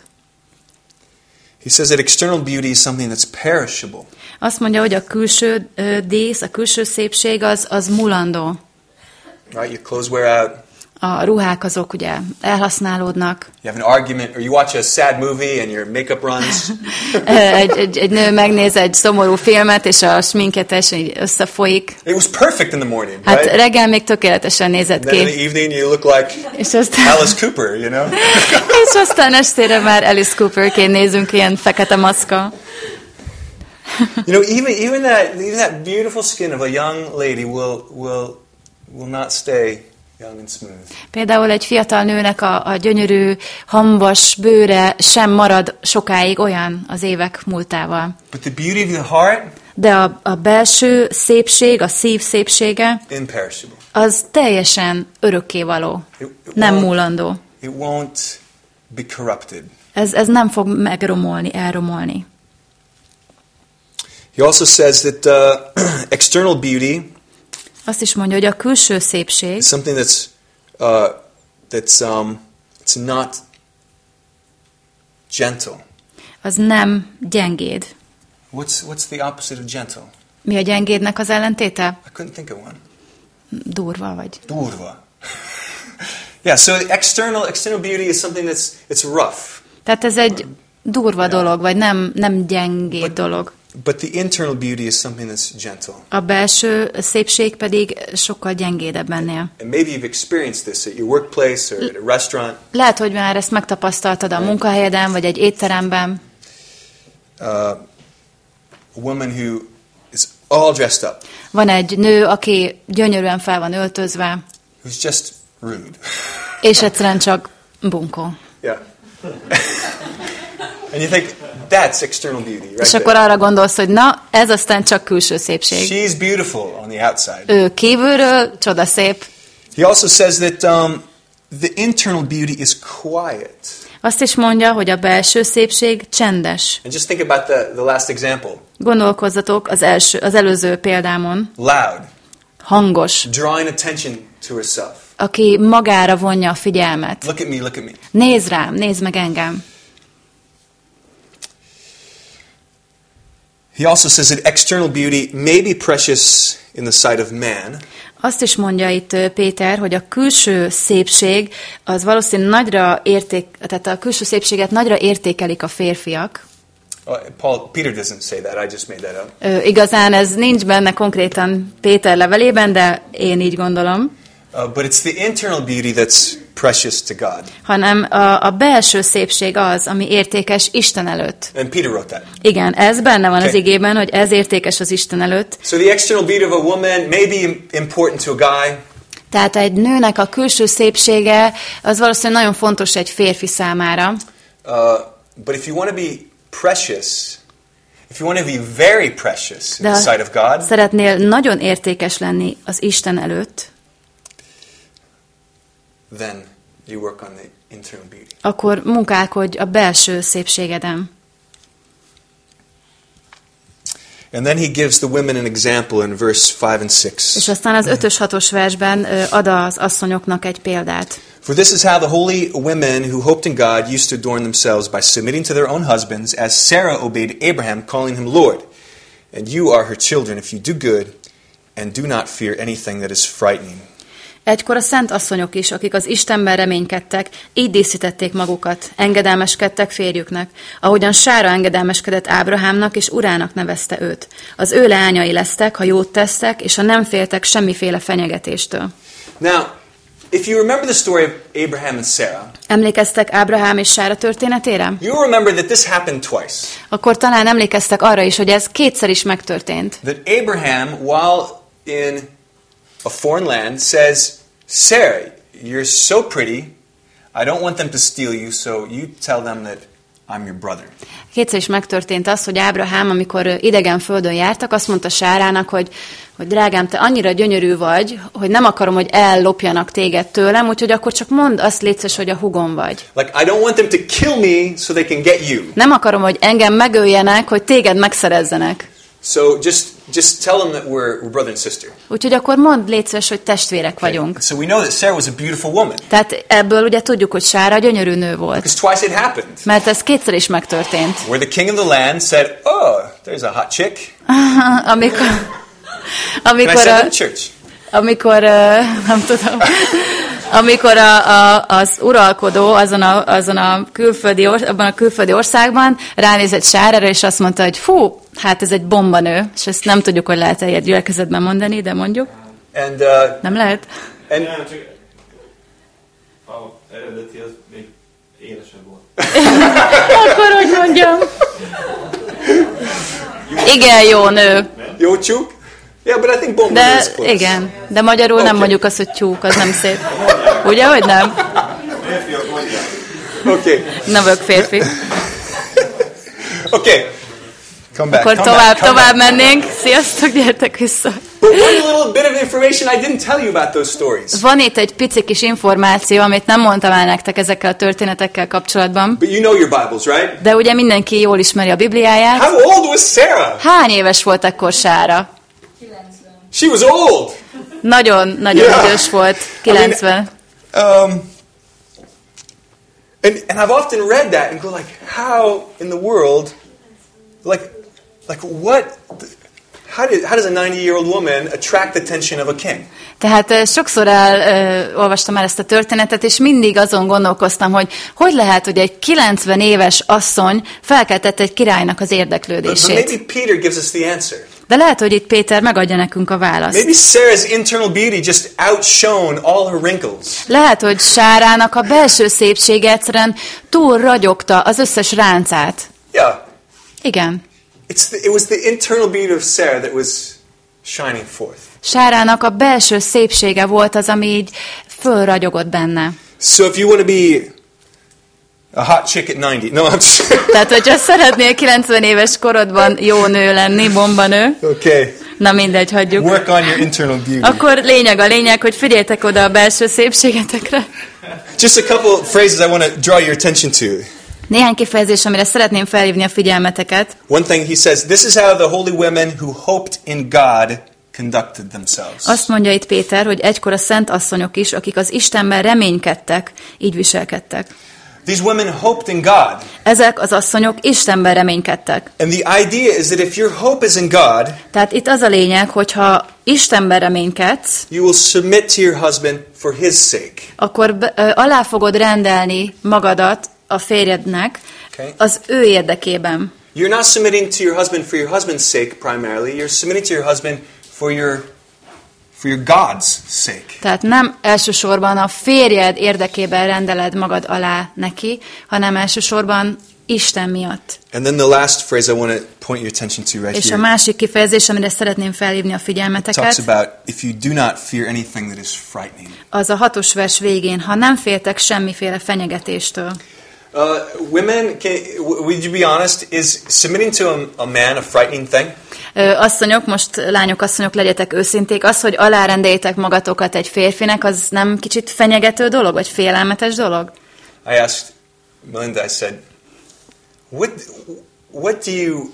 A: He says that external beauty is something that's perishable.
B: Azt mondja, hogy a külső ö, dísz, a külső szépség az, az mulandó.
A: Right? Your clothes wear out.
B: A ruhák azok ugye elhasználódnak.
A: You have an argument, or you watch a sad movie and your makeup runs.
B: Egy, egy, egy nő megnéz egy szomorú filmet, és a sminke teljesen így összefolyik.
A: it was perfect in the morning,
B: Hát
A: right?
B: reggel még tökéletesen nézett
A: Then in the
B: ki.
A: evening you look like
B: És aztán,
A: Alice Cooper, you know?
B: és aztán estére már Alice Cooperként nézünk ilyen fekete maszka.
A: you know, even even that even that beautiful skin of a young lady will will will not stay.
B: Például egy fiatal nőnek a, a gyönyörű, hambas bőre sem marad sokáig olyan az évek múltával.
A: But the beauty of the heart,
B: De a, a belső szépség, a szív szépsége,
A: imperishable.
B: az teljesen örökkévaló,
A: It, it
B: nem múlandó.
A: It won't be corrupted.
B: Ez, ez nem fog megromolni, elromolni.
A: He also says that uh, external beauty
B: Azt is mondja, hogy a külső szépség
A: something that's uh, that's um, it's not gentle.
B: az nem gyengéd.
A: What's what's the opposite of gentle?
B: Mi a gyengédnek az ellentéte?
A: I couldn't think of one.
B: Durva vagy.
A: Durva. Yeah, so external external beauty is something that's it's rough.
B: Tehát ez egy durva dolog, vagy nem, nem gyengéd dolog.
A: But the internal beauty is something that's gentle.
B: A belső szépség pedig sokkal gyengédebb ennél.
A: And maybe you've experienced this at your workplace or at a restaurant.
B: Lehet, hogy már ezt megtapasztaltad a munkahelyeden, vagy egy étteremben.
A: Uh, a woman who is all dressed up,
B: Van egy nő, aki gyönyörűen fel van öltözve,
A: who's just rude.
B: és egyszerűen csak bunkó.
A: yeah. and you think, that's external beauty, right?
B: És akkor arra gondolsz, hogy na, ez aztán csak külső szépség.
A: She's beautiful on the outside.
B: Ő kívülről csodaszép.
A: He also says that um, the internal beauty is quiet.
B: Azt is mondja, hogy a belső szépség csendes.
A: And just think about the, the last example.
B: Gondolkozzatok az, első, az előző példámon.
A: Loud,
B: Hangos,
A: drawing attention to herself.
B: aki magára vonja a figyelmet.
A: Look at me, look at me.
B: Nézd rám, nézd meg engem.
A: He also says that external beauty may be precious in the sight of man,
B: Azt is mondja itt Péter, hogy a külső szépség az valószínűleg nagyra érték, tehát a külső szépséget nagyra értékelik a férfiak.
A: Uh, Paul Peter doesn't say that. I just made that up.
B: Ö, igazán ez nincs benne konkrétan Péter levelében, de én így gondolom,
A: Uh, but it's the internal beauty that's precious to God.
B: hanem a, a belső szépség az, ami értékes Isten előtt.
A: And Peter wrote that.
B: Igen, ez benne van az
A: Okay.
B: igében, hogy ez értékes az Isten előtt.
A: So the external beauty of a woman may be im- important to a guy,
B: Tehát egy nőnek a külső szépsége az valószínűleg nagyon fontos egy férfi számára,
A: uh, but if you want to be precious, if you want to be very precious in the sight of God,
B: szeretnél nagyon értékes lenni az Isten előtt,
A: then you work on the internal beauty.
B: akkor munkálkodj a belső szépségeden.
A: And then he gives the women an example in verse 5 and 6.
B: És aztán az 5-ös 6-os versben ad az asszonyoknak egy példát.
A: For this is how the holy women who hoped in God used to adorn themselves by submitting to their own husbands, as Sarah obeyed Abraham, calling him Lord. And you are her children if you do good and do not fear anything that is frightening.
B: Egykor a szent asszonyok is, akik az Istenben reménykedtek, így díszítették magukat, engedelmeskedtek férjüknek, ahogyan Sára engedelmeskedett Ábrahámnak és urának nevezte őt. Az ő leányai lesztek, ha jót tesztek, és ha nem féltek semmiféle fenyegetéstől.
A: Now, if you remember the story of Abraham and Sarah,
B: Emlékeztek Ábrahám és Sára történetére?
A: you remember that this happened twice.
B: Akkor talán emlékeztek arra is, hogy ez kétszer is megtörtént.
A: That Abraham, while in a foreign land, says, Sarah, you're so pretty, I don't want them to steal you, so you tell them that I'm your brother.
B: Kétszer is megtörtént az, hogy Ábrahám, amikor idegen földön jártak, azt mondta Sárának, hogy, hogy drágám, te annyira gyönyörű vagy, hogy nem akarom, hogy ellopjanak téged tőlem, úgyhogy akkor csak mondd azt létszes, hogy a hugom vagy.
A: Like, I don't want them to kill me so they can get you.
B: Nem akarom, hogy engem megöljenek, hogy téged megszerezzenek.
A: So just, just tell them that we're, we're brother and sister.
B: Úgyhogy akkor mondd létszes, hogy testvérek vagyunk.
A: So we know that Sarah was a beautiful woman.
B: Tehát ebből ugye tudjuk, hogy Sára gyönyörű nő volt.
A: Because twice it happened.
B: Mert ez kétszer is megtörtént.
A: Where the king of the land said, Oh, there's a hot chick.
B: amikor, amikor, a,
A: church?
B: amikor ö, nem tudom, amikor a, a, az uralkodó azon a, azon a külföldi, or, abban a külföldi országban ránézett Sárára, és azt mondta, hogy fú, hát ez egy bombanő, és ezt nem tudjuk, hogy lehet-e ilyet gyülekezetben mondani, de mondjuk.
A: And, uh,
B: Nem lehet?
A: and
C: Nem, csak a eredeti az még élesebb volt.
B: Akkor, hogy mondjam. Igen, jó nő.
A: Jó csuk? Yeah, but I think Bomba
B: De
A: is close.
B: igen, de magyarul nem
A: Oké.
B: mondjuk azt, hogy tyúk, az nem szép. Ugye, hogy nem?
C: Mondják.
A: Okay.
B: Nem vagyok férfi.
A: Okay. Come back.
B: Akkor
A: come
B: tovább,
A: back, come
B: tovább
A: back.
B: mennénk. Sziasztok, gyertek vissza.
A: But one little bit of information I didn't tell you about those stories.
B: Van itt egy pici kis információ, amit nem mondtam el nektek ezekkel a történetekkel kapcsolatban.
A: But you know your Bibles, right?
B: De ugye mindenki jól ismeri a Bibliáját.
A: How old was Sarah?
B: Hány éves volt ekkor Sára?
A: She was old.
B: Nagyon, nagyon
A: Yeah.
B: idős volt. 90.
A: Um, and, and I've often read that and go like, how in the world, like, like what, how, did, how does a 90 year old woman attract the attention of a king?
B: Tehát sokszor elolvastam el ezt a történetet, és mindig azon gondolkoztam, hogy hogy lehet, hogy egy 90 éves asszony felkeltette egy királynak az
A: But, but
B: érdeklődését.
A: maybe Peter gives us the answer.
B: De lehet, hogy itt Péter megadja nekünk a választ.
A: Maybe Sarah's internal beauty just outshone all her wrinkles.
B: Lehet, hogy Sárának a belső szépsége egyszerűen túl ragyogta az összes ráncát.
A: Yeah.
B: Igen.
A: It's the, it was the internal beauty of Sarah that was shining forth.
B: Sárának a belső szépsége volt az, ami így fölragyogott benne.
A: So if you want to be a hot chick at 90, no, I'm just
B: Tehát, hogyha szeretnél 90 éves korodban jó nő lenni, bombanő,
A: okay.
B: na mindegy, hagyjuk.
A: Work on your internal beauty.
B: Akkor lényeg a lényeg, hogy figyeljetek oda a belső szépségetekre.
A: Just a couple phrases I want to draw your attention to.
B: Néhány kifejezés, amire szeretném felhívni a figyelmeteket.
A: One thing he says, this is how the holy women who hoped in God conducted themselves.
B: Azt mondja itt Péter, hogy egykor a szent asszonyok is, akik az Istenben reménykedtek, így viselkedtek.
A: These women hoped in God.
B: Ezek az asszonyok Istenben reménykedtek.
A: And the idea is that if your hope is in God,
B: Tehát itt az a lényeg, hogyha Istenben reménykedsz,
A: you will submit to your husband for his sake.
B: akkor alá fogod rendelni magadat a férjednek
A: Okay.
B: az ő érdekében.
A: You're not submitting to your husband for your husband's sake primarily. You're submitting to your husband for your for your God's sake.
B: Tehát nem elsősorban a férjed érdekében rendeled magad alá neki, hanem elsősorban Isten miatt.
A: And then the last phrase I want to point your attention to right
B: És a
A: here
B: másik kifejezés, amire szeretném felhívni a
A: talks
B: figyelmeteket,
A: about if you do not fear anything that is frightening.
B: az a hatos vers végén, ha nem féltek semmiféle fenyegetéstől.
A: Uh, women, can, would you be honest? Is submitting to a, a man a frightening thing?
B: Asszonyok, most lányok, asszonyok, legyetek őszinték, az, hogy alárendeljétek magatokat egy férfinek, az nem kicsit fenyegető dolog, vagy félelmetes dolog?
A: I asked Melinda. I said, "What what do you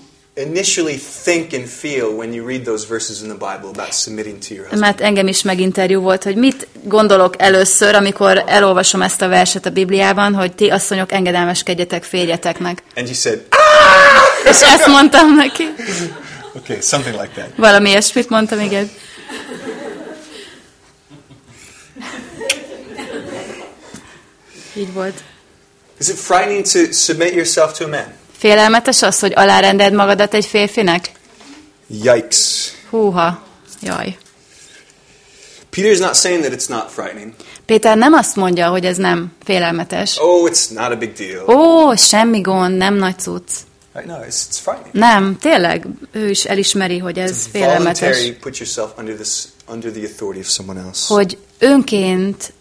A: initially think and feel when you read those verses in the Bible about submitting to your husband?"
B: Mert engem is meginterjú volt, hogy mit gondolok először, amikor elolvasom ezt a verset a Bibliában, hogy ti asszonyok engedelmeskedjetek férjeteknek.
A: And you said,
B: És ezt mondtam neki.
A: "Okay, something like that."
B: Valami ilyesmit mondtam, igen. Így volt.
A: Is it frightening to submit yourself to a man?
B: Félelmetes az, hogy alárendeld magadat egy férfinek?
A: Yikes!
B: Húha, jaj.
A: Peter's not saying that it's not frightening.
B: Péter nem azt mondja, hogy ez nem félelmetes.
A: Oh, it's not a big deal.
B: Ó, semmi gond, nem nagy cucc.
A: Right? No, it's, it's frightening.
B: Nem, tényleg, ő is elismeri, hogy ez félelmetes.
A: Put yourself under this under the authority of someone else.
B: Hogy önként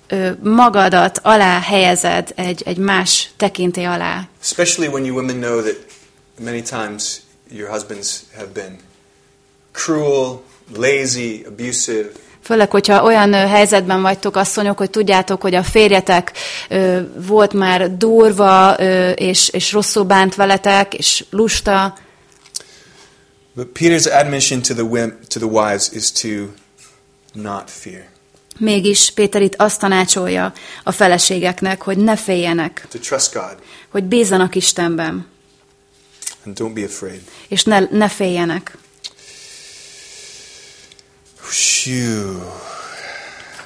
B: magadat alá helyezed egy, egy más tekinté alá.
A: Especially when you women know that many times your husbands have been cruel, lazy, abusive.
B: Főleg, hogyha olyan helyzetben vagytok, asszonyok, hogy tudjátok, hogy a férjetek ö, volt már durva, ö, és, és rosszul bánt veletek, és lusta.
A: But Peter's admonition to the to the wives is to not fear,
B: Mégis Péter itt azt tanácsolja a feleségeknek, hogy ne féljenek,
A: to trust God,
B: hogy bízzanak Istenben,
A: and don't be afraid.
B: és ne, ne féljenek.
A: Phew.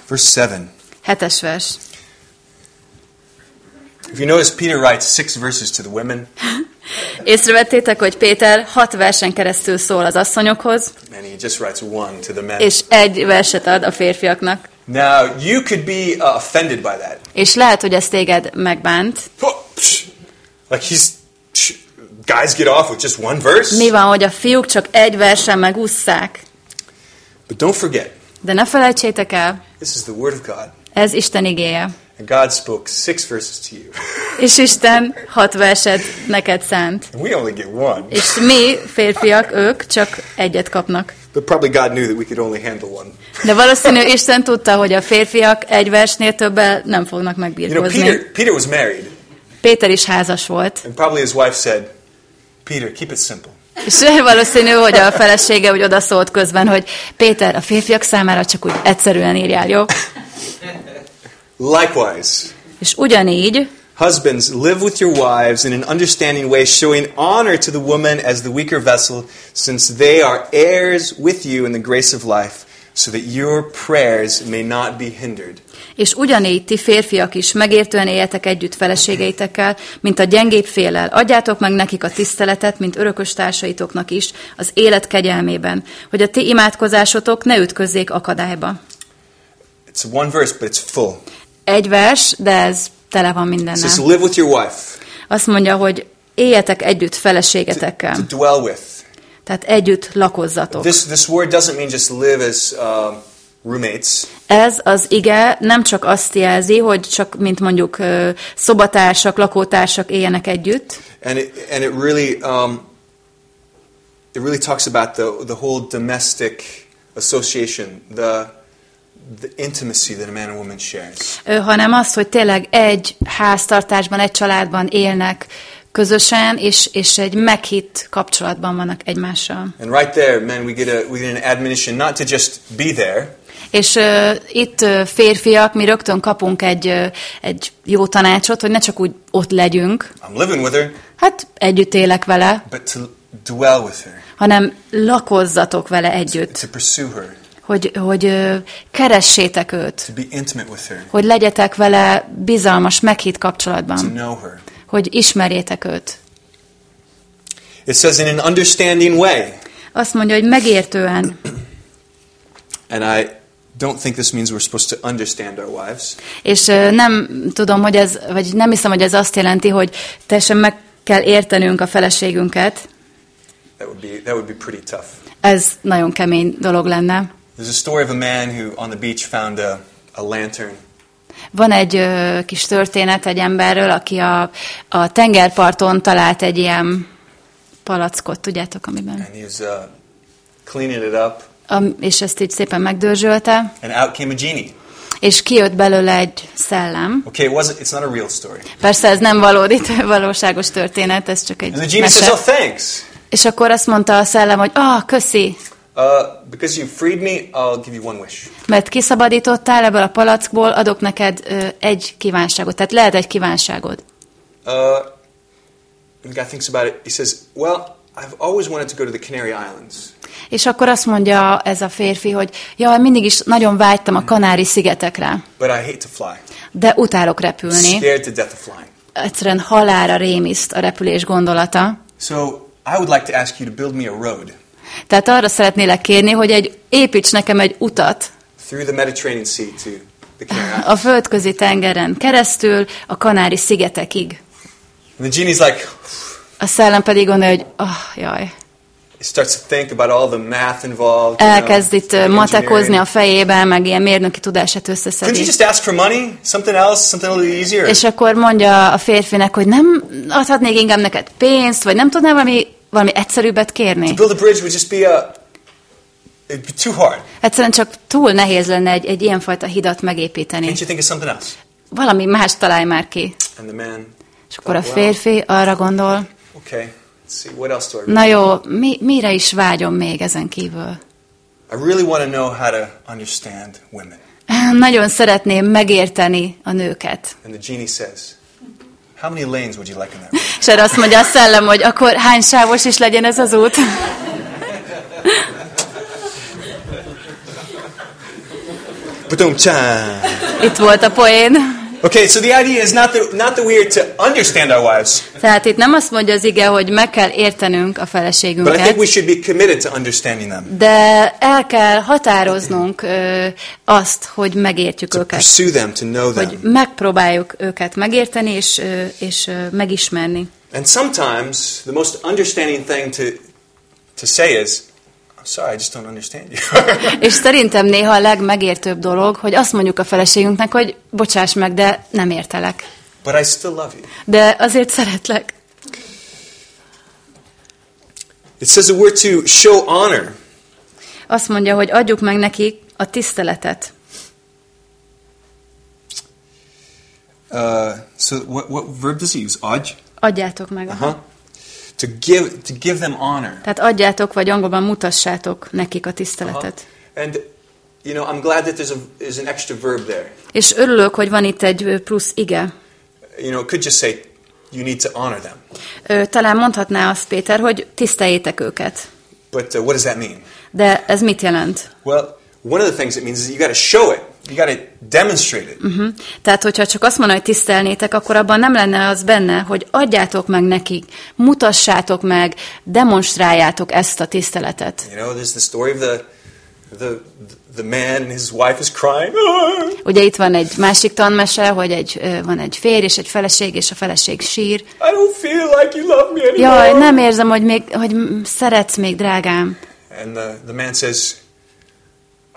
A: Verse.
B: Hetes vers.
A: If you notice, Peter writes six verses to the women,
B: Észrevettétek, hogy Péter hat versen keresztül szól az asszonyokhoz,
A: and he just writes one to the men.
B: és egy verset ad a férfiaknak.
A: Now, you could be uh, offended by that.
B: És lehet, hogy ez téged megbánt.
A: Like he's guys get off with just one verse.
B: Mi van, hogy a fiúk csak egy versen megússzák?
A: But don't forget,
B: De ne felejtsétek el,
A: this is the word of God,
B: ez Isten igéje.
A: and God spoke six verses to you,
B: És Isten hat verset neked szánt.
A: and we only get one.
B: És mi, férfiak, ők csak egyet kapnak.
A: But probably God knew that we could only handle one.
B: De valószínű Isten tudta, hogy a férfiak egy versnél többel nem fognak
A: You know,
B: megbírkozni.
A: Peter, Peter was married,
B: Péter is házas volt.
A: and probably his wife said, "Peter, keep it simple."
B: És valószínű, hogy a felesége úgy odaszólt közben, hogy Péter, a férfiak számára csak úgy egyszerűen írjál, jó?
A: Likewise,
B: És ugyanígy
A: Husbands, live with your wives in an understanding way, showing honor to the woman as the weaker vessel, since they are heirs with you in the grace of life, so that your prayers may not be hindered.
B: És ugyanígy ti férfiak is megértően éljetek együtt feleségeitekkel, mint a gyengébb félel. Adjátok meg nekik a tiszteletet, mint örökös társaitoknak is, az élet kegyelmében, hogy a ti imádkozásotok ne ütközzék akadályba.
A: It's one verse, but it's full.
B: Egy vers, de ez tele van mindennel.
A: says, live with your wife,
B: Azt mondja, hogy éljetek együtt feleségetekkel.
A: to dwell with.
B: Tehát együtt lakozzatok.
A: This, this word doesn't mean just live as um, roommates.
B: Ez az ige nem csak azt jelzi, hogy csak mint mondjuk szobatársak, lakótársak éljenek együtt,
A: And it, and it really, um, it really talks about the, the whole domestic association, the, the intimacy that a man and woman shares.
B: ö, hanem azt, hogy tényleg egy háztartásban, egy családban élnek közösen, és, és egy meghitt kapcsolatban vannak egymással.
A: And right there, men, we get, a, we get an admonition not to just be there,
B: És uh, itt uh, férfiak, mi rögtön kapunk egy, uh, egy jó tanácsot, hogy ne csak úgy ott legyünk,
A: I'm living with her,
B: hát együtt élek vele,
A: but to dwell with her,
B: hanem lakozzatok vele együtt,
A: to pursue her,
B: hogy, hogy keressétek őt, hogy legyetek vele bizalmas, meghitt kapcsolatban, hogy ismerjétek őt.
A: It says in an understanding way.
B: Azt mondja, hogy megértően,
A: And I don't think this means we're supposed to understand our wives.
B: és nem tudom, hogy ez, vagy nem hiszem, hogy ez azt jelenti, hogy teljesen meg kell értenünk a feleségünket.
A: That would be, that would be pretty tough.
B: Ez nagyon kemény dolog lenne.
A: There's a story of a man who on the beach found a, a lantern
B: Van egy ö, kis történet egy emberről, aki a, a tengerparton talált egy ilyen palackot, tudjátok, amiben.
A: and he was uh, cleaning it up,
B: Am, és ezt így szépen megdörzsölte,
A: and out came a genie.
B: és kijött belőle egy szellem.
A: Okay, it wasn't. It's not a real story.
B: Persze ez nem valódi, valóságos történet, ez csak egy
A: And the genie says,
B: mese.
A: "Oh, thanks.
B: És akkor azt mondta a szellem, hogy ah, köszi,
A: Uh, because you freed me, I'll give you one wish."
B: mert kiszabadítottál ebből a palackból, adok neked ö, egy kívánságot. Tehát lehet egy kívánságod.
A: Uh, and guy thinks about it. He says, "Well, I've always wanted to go to the Canary Islands,
B: És akkor azt mondja ez a férfi, hogy ja, mindig is nagyon vágytam a Kanári-szigetekre,
A: but I hate to fly.
B: de utálok repülni.
A: Scared to death of flying.
B: Egyszerűen halára rémiszt a repülés gondolata.
A: So I would like to ask you to build me a road
B: Tehát arra szeretnélek kérni, hogy egy, építs nekem egy utat
A: through the Mediterranean Sea to the Canary Islands."
B: a földközi tengeren keresztül a Kanári-szigetekig.
A: And the genie's like,
B: A szellem pedig gondolja, hogy oh, jaj.
A: he starts to think about all the math involved. you know,
B: Elkezd itt ö, matekozni a fejében, meg ilyen mérnöki tudását
A: Couldn't you
B: összeszedni.
A: just ask for money? Something else? Something a little easier?
B: És akkor mondja a férfinek, hogy nem adhatnék inkább neked pénzt, vagy nem tudnál valami, valami egyszerűbbet kérni.
A: To build a bridge would just be a. It'd be too hard.
B: Egyszerűen csak túl nehéz lenne egy, egy ilyenfajta hidat megépíteni.
A: Can't you think of something else?
B: Valami más találj már ki.
A: And the man,
B: És akkor a férfi arra gondol,
A: okay, let's see, what else do I really
B: na jó, mi, mire is vágyom még ezen kívül?
A: I really want to know how to understand women.
B: Nagyon szeretném megérteni a nőket.
A: And the genie says, How many lanes would you like in that?
B: És erre azt mondja a szellem, hogy akkor hány sávos is legyen ez az út?
A: Ba-dum-cha.
B: Itt volt a poén.
A: Okay, so the idea is not that, not that we are to understand our wives,
B: Tehát itt nem azt mondja az ige, hogy meg kell értenünk a
A: but I think
B: feleségünket,
A: we should be committed to understanding them,
B: de el kell határoznunk ö, azt, hogy megértjük
A: to
B: őket.
A: pursue them, to know
B: Hogy
A: them.
B: megpróbáljuk őket megérteni és, ö, és ö, megismerni.
A: And sometimes the most understanding thing to, to say is, sorry, I just don't understand you.
B: És szerintem néha a legmegértőbb dolog, hogy azt mondjuk a feleségünknek, hogy bocsáss meg, de nem értelek.
A: but I still love you.
B: De azért szeretlek.
A: It says that we're to show honor.
B: Azt mondja, hogy adjuk meg nekik a tiszteletet.
A: Uh, so what, what verb does he use? Adj?
B: Adjátok meg. aha.
A: Uh-huh. To give, to give them honor.
B: Tehát adjátok, vagy angolban mutassátok nekik a tiszteletet.
A: And, you know, I'm glad that there's, a, there's an extra verb there.
B: És örülök, hogy van itt egy plusz ige.
A: you know, could just say, you need to honor them.
B: Ö, talán mondhatná azt Péter, hogy tiszteljétek őket.
A: But uh, what does that mean?
B: De ez mit jelent?
A: Well, one of the things it means is you got to show it. You got to demonstrate it.
B: Uh-huh. Tehát, hogyha csak azt mondja, hogy tisztelnétek, akkor abban nem lenne az benne, hogy adjátok meg nekik, mutassátok meg, demonstráljátok ezt a tiszteletet.
A: You know, there's the story of the the the man and his wife is crying.
B: Ugye itt van egy másik tanmese, hogy egy, van egy férj és egy feleség, és a feleség sír.
A: I don't feel like you love me anymore.
B: Jaj, nem érzem, hogy, még, hogy szeretsz még, drágám.
A: And the, the man says,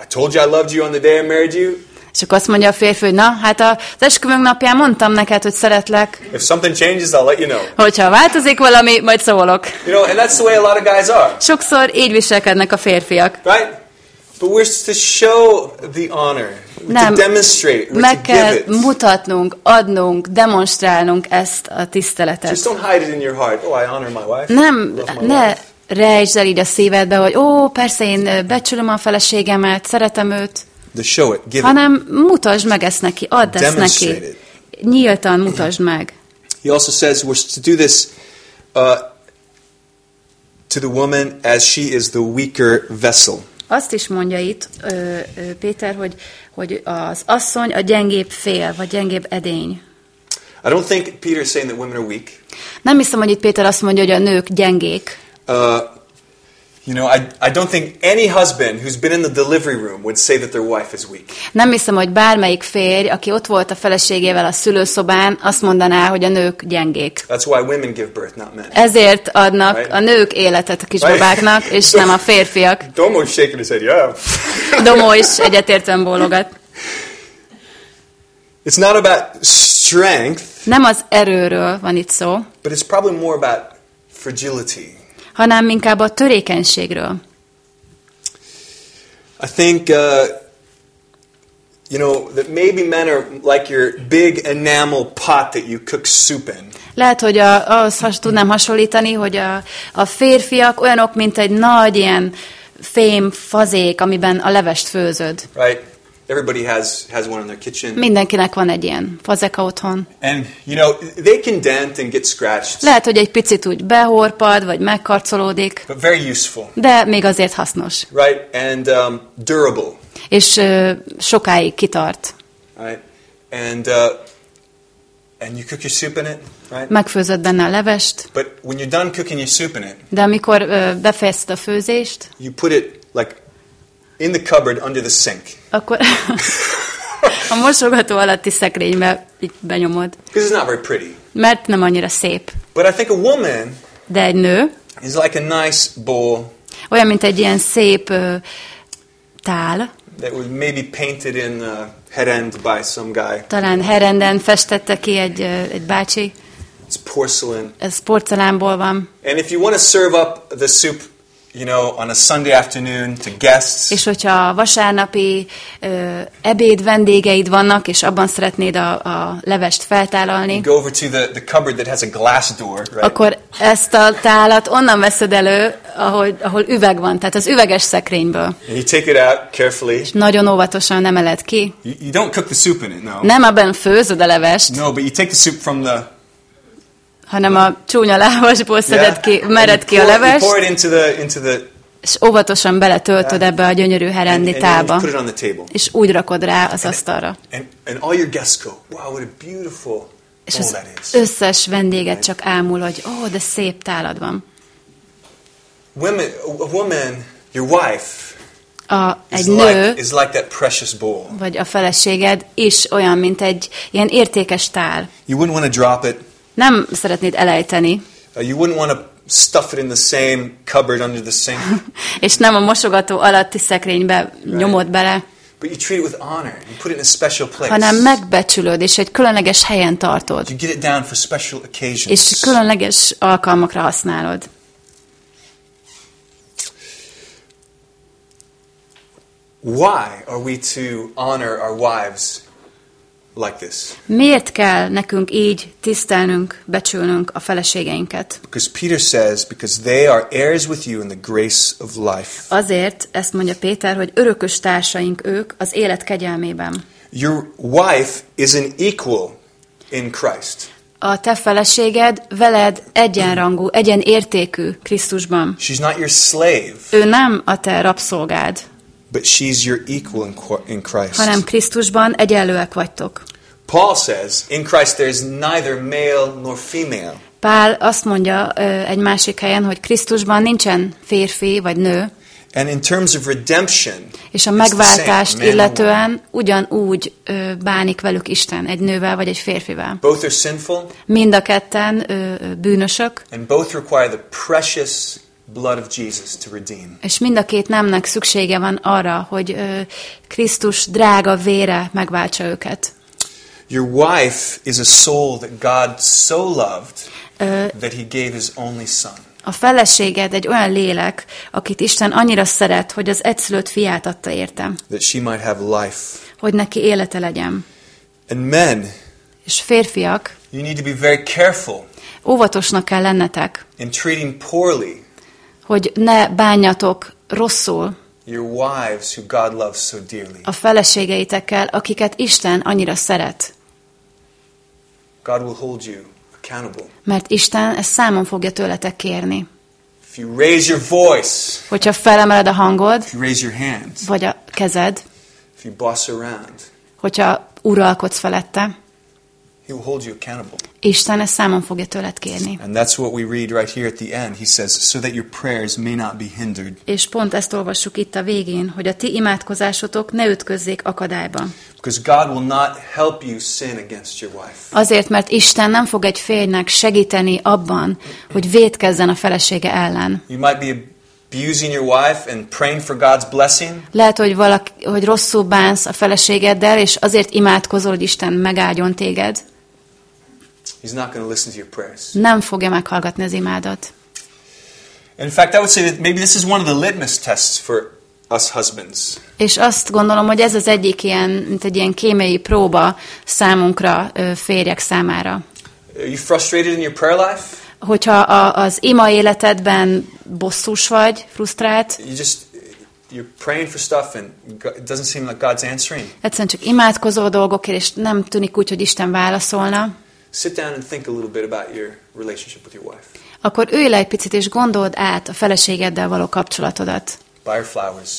A: I told you I loved you on the day I married you.
B: És akkor azt mondja a férfi, hogy na, hát az esküvőnk napján mondtam neked, hogy szeretlek.
A: If something changes, I'll let you know.
B: Hogyha változik valami, majd szólok.
A: You know, and that's the way a lot of guys are,
B: Sokszor így viselkednek a férfiak.
A: right? But we're to show the honor,
B: Nem,
A: to demonstrate, we're
B: meg
A: to give
B: kell
A: it.
B: mutatnunk, adnunk, demonstrálnunk ezt a tiszteletet.
A: Just don't hide it in your heart. Oh, I honor my wife.
B: Nem, ne
A: wife.
B: Rejtsd el így a szívedbe, hogy ó, persze én becsülöm a feleségemet, szeretem őt,
A: show it, give it.
B: hanem mutasd meg ezt neki, add ezt neki. Nyíltan mutasd meg.
A: He also says we're to do this uh, to the woman as she is the weaker vessel.
B: Azt is mondja itt ö, ö, Péter, hogy, hogy az asszony a gyengébb fél, vagy gyengébb edény.
A: I don't think Peter's saying that women are weak.
B: Nem hiszem, hogy itt Péter azt mondja, hogy a nők gyengék.
A: Uh, you know, I, I don't think any husband who's been in the delivery room would say that their wife is weak.
B: Nem hiszem, hogy bármelyik férj, aki ott volt a feleségével a szülőszobán, azt mondaná, hogy a nők gyengék.
A: That's why women give birth, not men.
B: Ezért adnak a nők életet a kisbabáknak, és nem a férfiak.
A: Domo's shaking his head, yeah.
B: Domó is egyetértően bólogat.
A: It's not about strength,
B: Nem az erőről van itt szó,
A: but it's probably more about fragility.
B: Hanem inkább a törékenységről.
A: I think, uh, you know, that maybe men are like your big enamel pot that you cook soup in.
B: Lehet, hogy a, ahhoz has, tudnám hasonlítani, hogy a, a férfiak olyanok, mint egy nagy ilyen fém fazék, amiben a levest főzöd.
A: Right? Everybody has, has one in their kitchen.
B: Mindenkinek van egy ilyen fazeka otthon.
A: And, you know, they can dent and get scratched,
B: Lehet, hogy egy picit úgy behorpad, vagy megkarcolódik,
A: but very useful,
B: de még azért hasznos.
A: right? And um, durable,
B: És ö, sokáig kitart.
A: right? And, uh, and you cook your soup in it, right?
B: Megfőzöd benne a levest,
A: But when you're done cooking your soup in it,
B: de amikor ö, befejezted a főzést,
A: you put it like in the cupboard under the sink.
B: akkor a mosogató alatti szekrénybe így benyomod.
A: Because it's not very pretty.
B: Mert nem annyira szép.
A: But I think a woman
B: De egy nő
A: is like a nice bowl
B: olyan, mint egy ilyen szép ö, tál,
A: that was maybe painted in uh, head end by some guy.
B: talán herenden festette ki egy, ö, egy bácsi,
A: It's porcelain.
B: ez porcelánból van,
A: And if you want to serve up the soup, you know, on a Sunday afternoon to guests,
B: és hogyha vasárnapi ö, ebéd vendégeid vannak, és abban szeretnéd a, a levest feltálalni,
A: go over to the, the cupboard that has a glass door, right?
B: akkor ezt a tálat onnan veszed elő, ahol, ahol üveg van, tehát az üveges szekrényből.
A: And you take it out carefully.
B: Nagyon óvatosan emeled ki.
A: You, you don't cook the soup in it, no.
B: Nem abban főzöd a levest,
A: No, but you take the soup from the
B: hanem a csúnya lávasból szeded ki, mered ki a levest, és óvatosan beletöltöd ebbe a gyönyörű herendi
A: table.
B: és úgy rakod rá az asztalra.
A: And and all your guests go, wow, what a beautiful
B: És az összes vendéget csak ámul, hogy ó, oh, de szép tálad van.
A: Women, a woman, your wife,
B: A, egy nő, vagy a feleséged is olyan, mint egy ilyen értékes tál.
A: You wouldn't want to drop it.
B: Nem szeretnéd elejteni,
A: Uh, you wouldn't want to stuff it in the same cupboard under the sink.
B: és nem a mosogató alatti szekrénybe nyomod bele,
A: But you treat it with honor. You put it in a special place.
B: hanem megbecsülöd, és egy különleges helyen tartod,
A: You get it down for special occasions.
B: és különleges alkalmakra használod.
A: Why are we to honor our wives like this?
B: Miért kell nekünk így tisztelnünk, becsülnünk a feleségeinket?
A: Because Peter says, because they are heirs with you in the grace of life.
B: Azért, ezt mondja Péter, hogy örökös társaink ők az élet kegyelmében.
A: Your wife is an equal in Christ.
B: A te feleséged veled egyenrangú, egyenértékű Krisztusban.
A: She's not your slave,
B: Ő nem a te rabszolgád,
A: but she's your equal in, Christ.
B: hanem Krisztusban egyenlőek vagytok.
A: Paul says, in Christ there is neither male nor female.
B: Pál azt mondja egy másik helyen, hogy Krisztusban nincsen férfi vagy nő,
A: And in terms of redemption,
B: és a megváltást illetően ugyanúgy ö, bánik velük Isten, egy nővel vagy egy férfivel.
A: Both are sinful,
B: Mind a ketten ö, bűnösök,
A: and both require the precious blood of Jesus to redeem.
B: és mind a két nemnek szüksége van arra, hogy ö, Krisztus drága vére megváltsa őket.
A: Your wife is a soul that God so loved
B: Ö,
A: that he gave his only son.
B: a feleséged egy olyan lélek, akit Isten annyira szeret, hogy az egyszülött fiát adta értem,
A: that she might have life.
B: hogy neki élete legyen.
A: And men,
B: És férfiak,
A: you need to be very careful
B: óvatosnak kell lennetek,
A: in treating poorly
B: hogy ne bánjatok rosszul
A: your wives who God loves so dearly.
B: a feleségeitekkel, akiket Isten annyira szeret.
A: God will hold you accountable.
B: Mert Isten ezt számon fogja tőletek kérni.
A: If you raise your voice,
B: Hogyha felemeled a hangod,
A: if you raise your hand,
B: vagy a kezed,
A: if you boss around,
B: hogyha uralkodsz felette,
A: he will hold you accountable.
B: Isten ezt számon fogja tőled kérni.
A: And that's what we read right here at the end. He says, so that your prayers may not be hindered.
B: És pont ezt olvassuk itt a végén, hogy a ti imádkozásotok ne ütközzék akadályba.
A: Because God will not help you sin against your wife.
B: Azért, mert Isten nem fog egy férjnek segíteni abban, hogy védkezzen a felesége ellen.
A: You might be abusing your wife and praying for God's blessing.
B: Lehet, hogy, valaki, hogy rosszul bánsz a feleségeddel, és azért imádkozol, hogy Isten megáldjon téged.
A: He's not going to listen to your prayers.
B: Nem fogja meghallgatni az imádat.
A: In fact, I would say that maybe this is one of the litmus tests for us husbands.
B: És azt gondolom, hogy ez az egyik ilyen, mint egy ilyen kémiai próba számunkra, férjek számára.
A: Are you frustrated in your prayer life?
B: Hogyha a, az ima életedben bosszús vagy, frusztrált,
A: You just you're praying for stuff and God- it doesn't seem like God's answering.
B: egyszerűen csak imádkozol dolgokért, és nem tűnik úgy, hogy Isten válaszolna,
A: Sit down and think a little bit about your relationship with your wife.
B: akkor ülj egy picit, és gondold át a feleségeddel való kapcsolatodat.
A: Buy her flowers.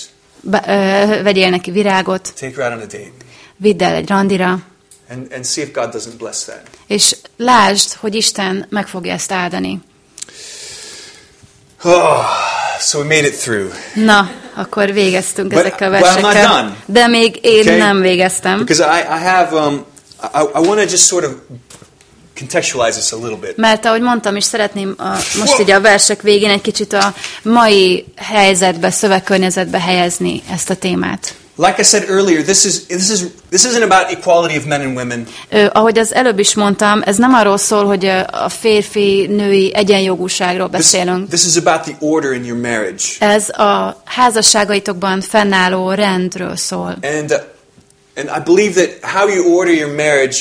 B: Be, ö, vegyél neki virágot,
A: Take her out on a date.
B: vidd el egy randira,
A: And, and see if God doesn't bless that.
B: és lásd, hogy Isten meg fogja ezt áldani.
A: Oh, so we made it through.
B: Na, akkor végeztünk
A: But-
B: ezekkel a versekkel. De még én
A: Okay?
B: nem végeztem.
A: Because I, I have, um, I, I want to just sort of contextualize this a little bit.
B: Mert ahogy mondtam is, szeretném a, most így a versek végén egy kicsit a mai helyzetbe, szövegkörnyezetbe helyezni ezt a témát.
A: Like I said earlier, this is this is this isn't about equality of men and women.
B: Ö, ahogy az előbb is mondtam, ez nem arról szól, hogy a férfi-női egyenjogúságról
A: This,
B: beszélünk.
A: this is about the order in your marriage.
B: Ez a házasságaitokban fennálló rendről szól.
A: And uh, and I believe that how you order your marriage,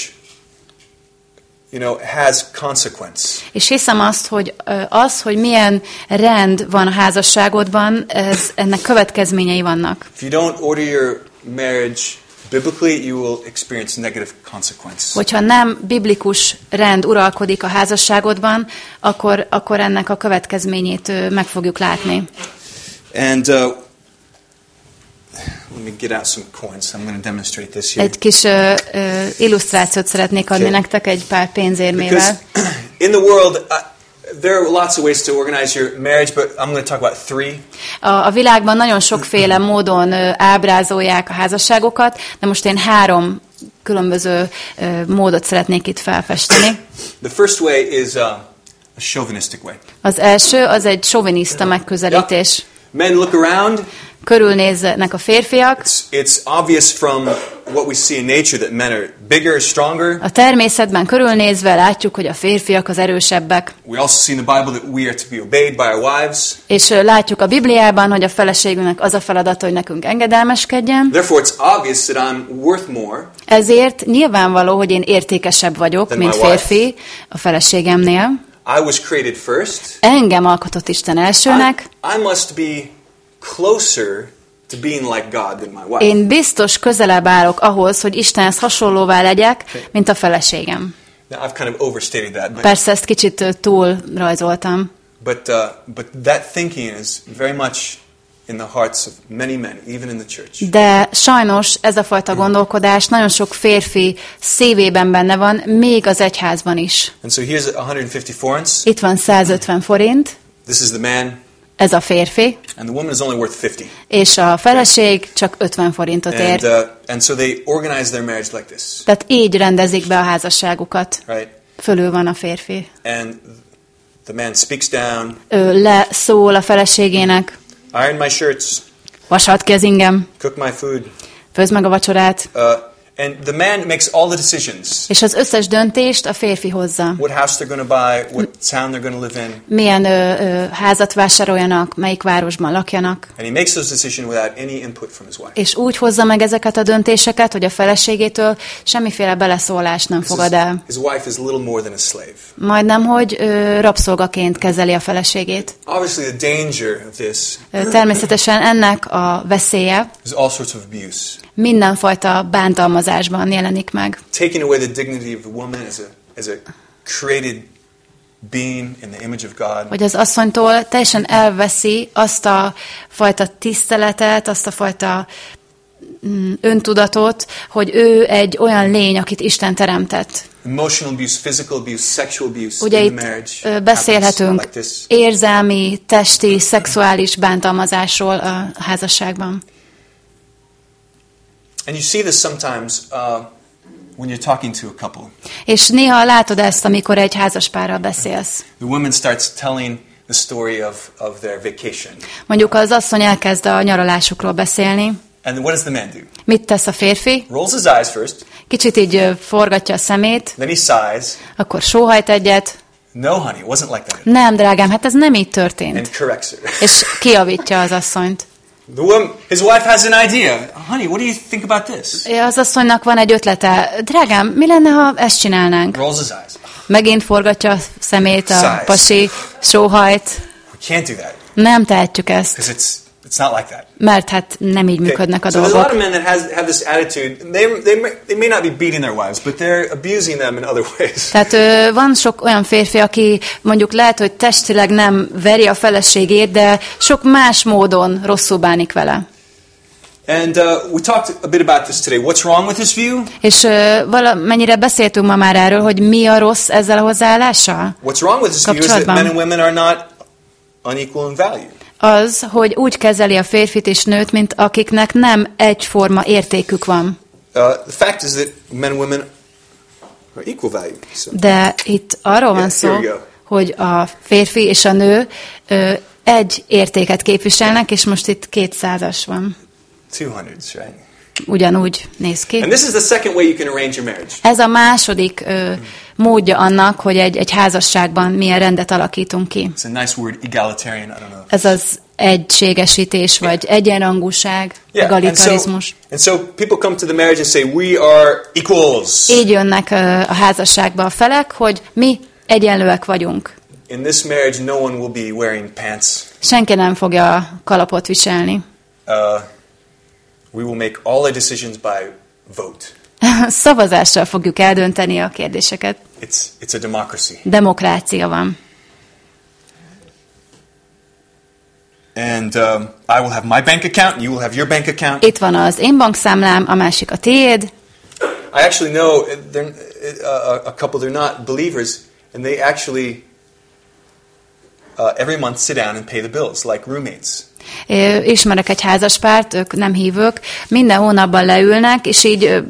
A: you know, has consequence.
B: És hiszem azt, hogy az, hogy milyen rend van a házasságodban, ez, ennek következményei vannak.
A: If you don't order your marriage biblically, you will experience negative consequence.
B: Hogyha nem biblikus rend uralkodik a házasságodban, akkor, akkor ennek a következményét meg fogjuk látni.
A: And uh,
B: Egy kis ö, ö, illusztrációt szeretnék adni
A: Okay.
B: nektek egy pár
A: Because
B: pénzérmével.
A: in the world, uh, there are lots of ways to organize your marriage, but I'm going to talk about three.
B: A, a világban nagyon sokféle módon ö, ábrázolják a házasságokat, de most én három különböző ö, módot szeretnék itt felfesteni.
A: The first way is uh, a chauvinistic way.
B: Az első az egy soviniszta megközelítés.
A: Men look around.
B: Körülnéznek a férfiak,
A: It's, it's obvious from what we see in nature that men are bigger, stronger.
B: a természetben körülnézve látjuk, hogy a férfiak az erősebbek,
A: We also see in the Bible that we are to be obeyed by our wives.
B: és látjuk a Bibliában, hogy a feleségünknek az a feladata, hogy nekünk engedelmeskedjen.
A: Therefore, it's obvious that I'm worth more
B: Ezért nyilvánvaló, hogy én értékesebb vagyok, mint férfi a feleségemnél.
A: I was created first.
B: Engem alkotott Isten elsőnek,
A: I, I must be closer to being like God than my wife.
B: Én biztos közelebb állok ahhoz, hogy Istenhez hasonlóvá legyek, mint a feleségem.
A: Now I've kind of overstated that, but
B: Persze ezt kicsit túl rajzoltam,
A: but uh, but that thinking is very much in the hearts of many men, even in the church.
B: de sajnos ez a fajta gondolkodás nagyon sok férfi szívében benne van, még az egyházban is.
A: And so here's 150 forints.
B: Itt van 150 forint,
A: This is the man,
B: ez a férfi,
A: and the woman is only worth 50.
B: és a feleség csak 50 forintot
A: And
B: ér.
A: uh, and so they organize their marriage like this,
B: Tehát így rendezik be a házasságukat.
A: right?
B: Fölül van a férfi.
A: And the man speaks down,
B: Ő leszól a feleségének,
A: iron my shirts,
B: vasalt ki az ingem,
A: cook my food.
B: főzd meg a vacsorát,
A: Uh, and the man makes all the decisions.
B: és az összes döntést a férfi hozza.
A: What house they're going to buy, what town they're going to live in.
B: Milyen ö, ö, házat vásároljanak, melyik városban lakjanak.
A: And he makes those decisions without any input from his wife.
B: És úgy hozza meg ezeket a döntéseket, hogy a feleségétől semmiféle beleszólást nem fogad el.
A: His wife is little more than a slave.
B: Majdnem, hogy ö, rabszolgaként kezeli a feleségét.
A: Obviously, the danger of this
B: Természetesen ennek a veszélye
A: is all sorts of abuse.
B: Mindenfajta bántalmazásban jelenik meg.
A: Taking away the dignity of the woman as a, as a created being in the image of God.
B: Hogy az asszonytól teljesen elveszi azt a fajta tiszteletet, azt a fajta mm, öntudatot, hogy ő egy olyan lény, akit Isten teremtett.
A: Emotional abuse, physical abuse, sexual abuse
B: Ugye itt beszélhetünk
A: like
B: érzelmi, testi, szexuális bántalmazásról a házasságban.
A: And you see this sometimes uh, when you're talking to a couple.
B: És néha látod ezt, amikor egy házaspárral beszélsz.
A: The woman starts telling the story of, of their vacation.
B: Mondjuk az asszony elkezd a nyaralásukról beszélni.
A: And what does the man do?
B: Mit tesz a férfi?
A: Rolls his eyes first,
B: Kicsit így forgatja a szemét,
A: then he sighs.
B: akkor sóhajt egyet.
A: No, honey, it wasn't like that.
B: Nem, drágám, hát ez nem így történt.
A: And corrects her.
B: És kiavítja az asszonyt.
A: The woman, his wife has an idea. Honey, what do you think about this?
B: Az asszonynak van egy ötlete. Drágám, mi lenne, ha ezt csinálnánk?
A: Rolls his eyes.
B: Megint forgatja a szemét a
A: Sighs.
B: pasi, sóhajt.
A: We can't do that
B: Nem tehetjük ezt,
A: because it's it's not like that.
B: mert hát nem így működnek a
A: So a lot of
B: dolgok.
A: men that has have this attitude. They, they, may, they may not be beating their wives, but they're abusing them in other ways.
B: Tehát ö, van sok olyan férfi, aki mondjuk lehet, hogy testileg nem veri a feleségét, de sok más módon rosszul bánik vele.
A: And uh, we talked a bit about this today. What's wrong with this view?
B: És ö, valamennyire beszéltünk ma már erről, hogy mi a rossz ezzel a hozzáállással?
A: What's wrong with this view is that men and women are not unequal in value.
B: Az, hogy úgy kezeli a férfit és nőt, mint akiknek nem egyforma értékük van.
A: Uh, the fact is that men and women are equal value. So.
B: De itt arról van
A: Yeah,
B: szó, hogy a férfi és a nő ö, egy értéket képviselnek, és most itt kétszázas van.
A: 200s, right?
B: Ugyanúgy néz ki.
A: And this is the second way you can arrange your marriage.
B: Ez a második ö, módja annak, hogy egy, egy házasságban milyen rendet alakítunk ki.
A: It's a nice word, egalitarian. I don't know.
B: Ez az egységesítés, vagy egyenrangúság,
A: Yeah, and so,
B: egalitarizmus.
A: and so people come to the marriage and say, we are equals.
B: Így jönnek ö, a házasságba a felek, hogy mi egyenlőek vagyunk.
A: In this marriage, no one will be wearing pants.
B: Senki nem fogja kalapot viselni.
A: Uh, we will make all our decisions by vote.
B: Szavazással fogjuk eldönteni a kérdéseket.
A: It's, it's a democracy.
B: Demokrácia van.
A: And um, I will have my bank account, and you will have your bank account.
B: Itt van az én bankszámlám, a másik a tiéd.
A: I actually know uh, uh, a, a couple, they're not believers, and they actually uh, every month sit down and pay the bills like roommates.
B: Ismerek egy házaspárt, ők nem hívők, minden hónapban leülnek, és így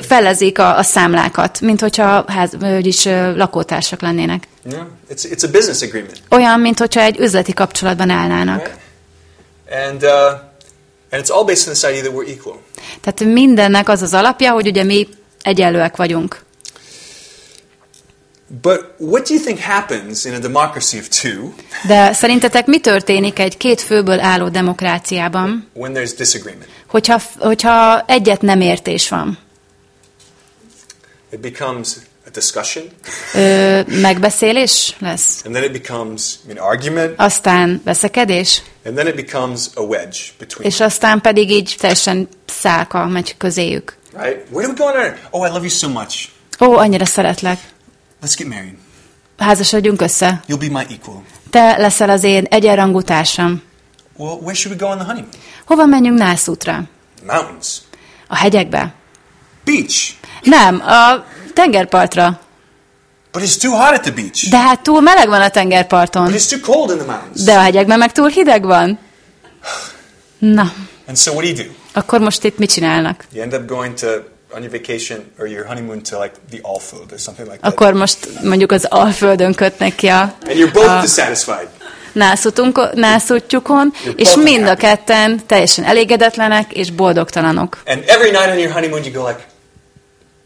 B: felezik a, a számlákat, mint hogyha ház, is lakótársak lennének.
A: Yeah, it's, it's a business agreement.
B: Olyan, mint hogyha egy üzleti kapcsolatban állnának.
A: Right? And, uh, and it's all based on this idea that we're equal.
B: Tehát mindennek az az alapja, hogy ugye mi egyenlőek vagyunk.
A: But what do you think happens in a democracy of two
B: De szerintetek mi történik egy két főből álló demokráciában,
A: when there's disagreement?
B: hogyha, hogyha egyet nem értés van?
A: It becomes a discussion,
B: Ö, megbeszélés lesz?
A: and then it becomes an argument,
B: Aztán veszekedés?
A: and then it becomes a wedge between.
B: És aztán pedig így teljesen szálka megy közéjük.
A: Right? Where do we go on our? Oh, I love you so much.
B: Ó, annyira szeretlek.
A: Let's get married.
B: Házasodjunk össze.
A: You'll be my equal.
B: Te leszel az én egyenrangú társam.
A: Well, where should we go on the honeymoon?
B: Hova menjünk nászútra?
A: Mountains.
B: A hegyekbe?
A: Beach.
B: Nem, a tengerpartra.
A: But it's too hot at the beach.
B: De hát túl meleg van a tengerparton.
A: But it's too cold in the mountains.
B: De a hegyekben meg túl hideg van. Na,
A: And so what do you do?
B: akkor most itt mit csinálnak?
A: You end up going to on your vacation or your honeymoon to like the Alfold or something like that.
B: Akkor most mondjuk az Alföldön kötnek ki a,
A: And you're both
B: a
A: dissatisfied.
B: nászútunk, nászútjukon, és mind a
A: unhappy.
B: ketten teljesen elégedetlenek és boldogtalanok.
A: And every night on your honeymoon you go like,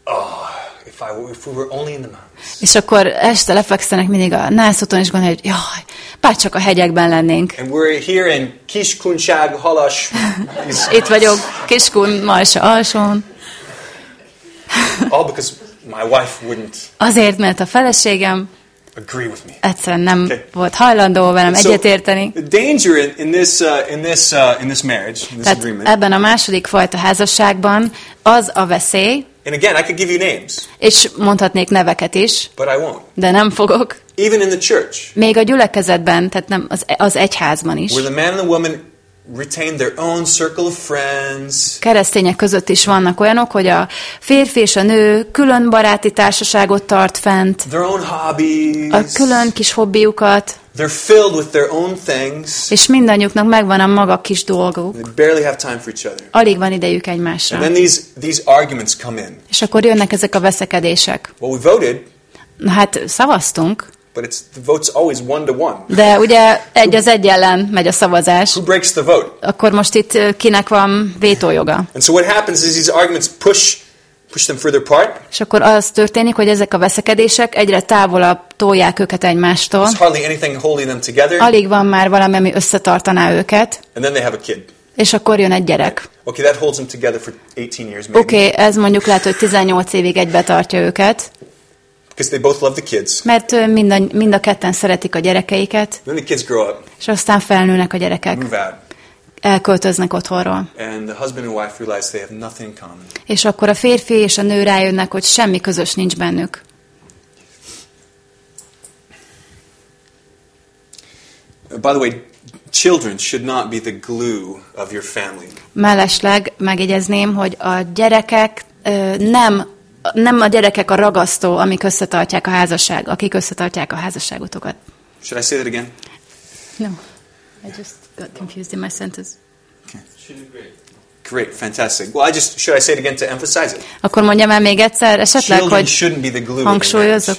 A: oh, if I were, if we were only in the mountains.
B: És akkor este lefekszenek mindig a nászúton, és gondolják, hogy jaj, bár csak a hegyekben lennénk.
A: And we're here in Kiskunság, Halas.
B: Itt vagyok, Kiskun, Majsa alsón.
A: All because my wife wouldn't
B: Azért, mert a feleségem
A: agree with me.
B: egyszerűen nem
A: Okay.
B: volt hajlandó velem
A: So,
B: egyetérteni.
A: the danger in, in this uh, in this uh, in this marriage, in this
B: Tehát
A: agreement.
B: ebben a második fajta házasságban az a veszély,
A: And again, I could give you names,
B: és mondhatnék neveket is,
A: but I won't.
B: de nem fogok.
A: Even in the church,
B: Még a gyülekezetben, tehát nem az, az egyházban is.
A: where the man and the woman
B: Keresztények között is vannak olyanok, hogy a férfi és a nő külön baráti társaságot tart fent, a külön kis hobbiukat,
A: They're filled with their own things.
B: és mindannyiuknak megvan a maga kis dolguk.
A: They barely have time for each other.
B: Alig van idejük egymásra.
A: And then these these arguments come in.
B: És akkor jönnek ezek a veszekedések.
A: Well, we voted,
B: Na hát szavaztunk,
A: but it's the vote's always one to one.
B: de ugye egy az egy ellen megy a szavazás.
A: Who breaks the vote?
B: Akkor most itt kinek van vétójoga?
A: And so what happens is these arguments push push them further apart.
B: És akkor az történik, hogy ezek a veszekedések egyre távolabb tolják őket egymástól.
A: There's hardly anything holding them together.
B: Alig van már valami, ami összetartaná őket,
A: And then they have a kid.
B: és akkor jön egy gyerek.
A: Okay, that holds them together for 18 years maybe.
B: Okay, ez mondjuk lehet, hogy 18 évig egybe tartja őket,
A: Because they both love the kids.
B: mert mind a, mind a ketten szeretik a gyerekeiket,
A: Then the kids grow up,
B: és aztán felnőnek a gyerekek,
A: move out,
B: elköltöznek otthonról.
A: and the husband and wife realize they have nothing in common.
B: És akkor a férfi és a nő rájönnek, hogy semmi közös nincs bennük.
A: By the way, children should not be the glue of your family.
B: Mellesleg megjegyezném, hogy a gyerekek nem, nem a gyerekek a ragasztó, amik összetartják a házasság, akik összetartják a házasságotokat.
A: Should I say that again?
B: No, I just got confused in my sentence.
C: Be great.
A: Fantastic. Well, I just should I say it again to emphasize it?
B: Akkor mondjam el még egyszer, esetleg,
A: Children
B: hogy hangsúlyozok.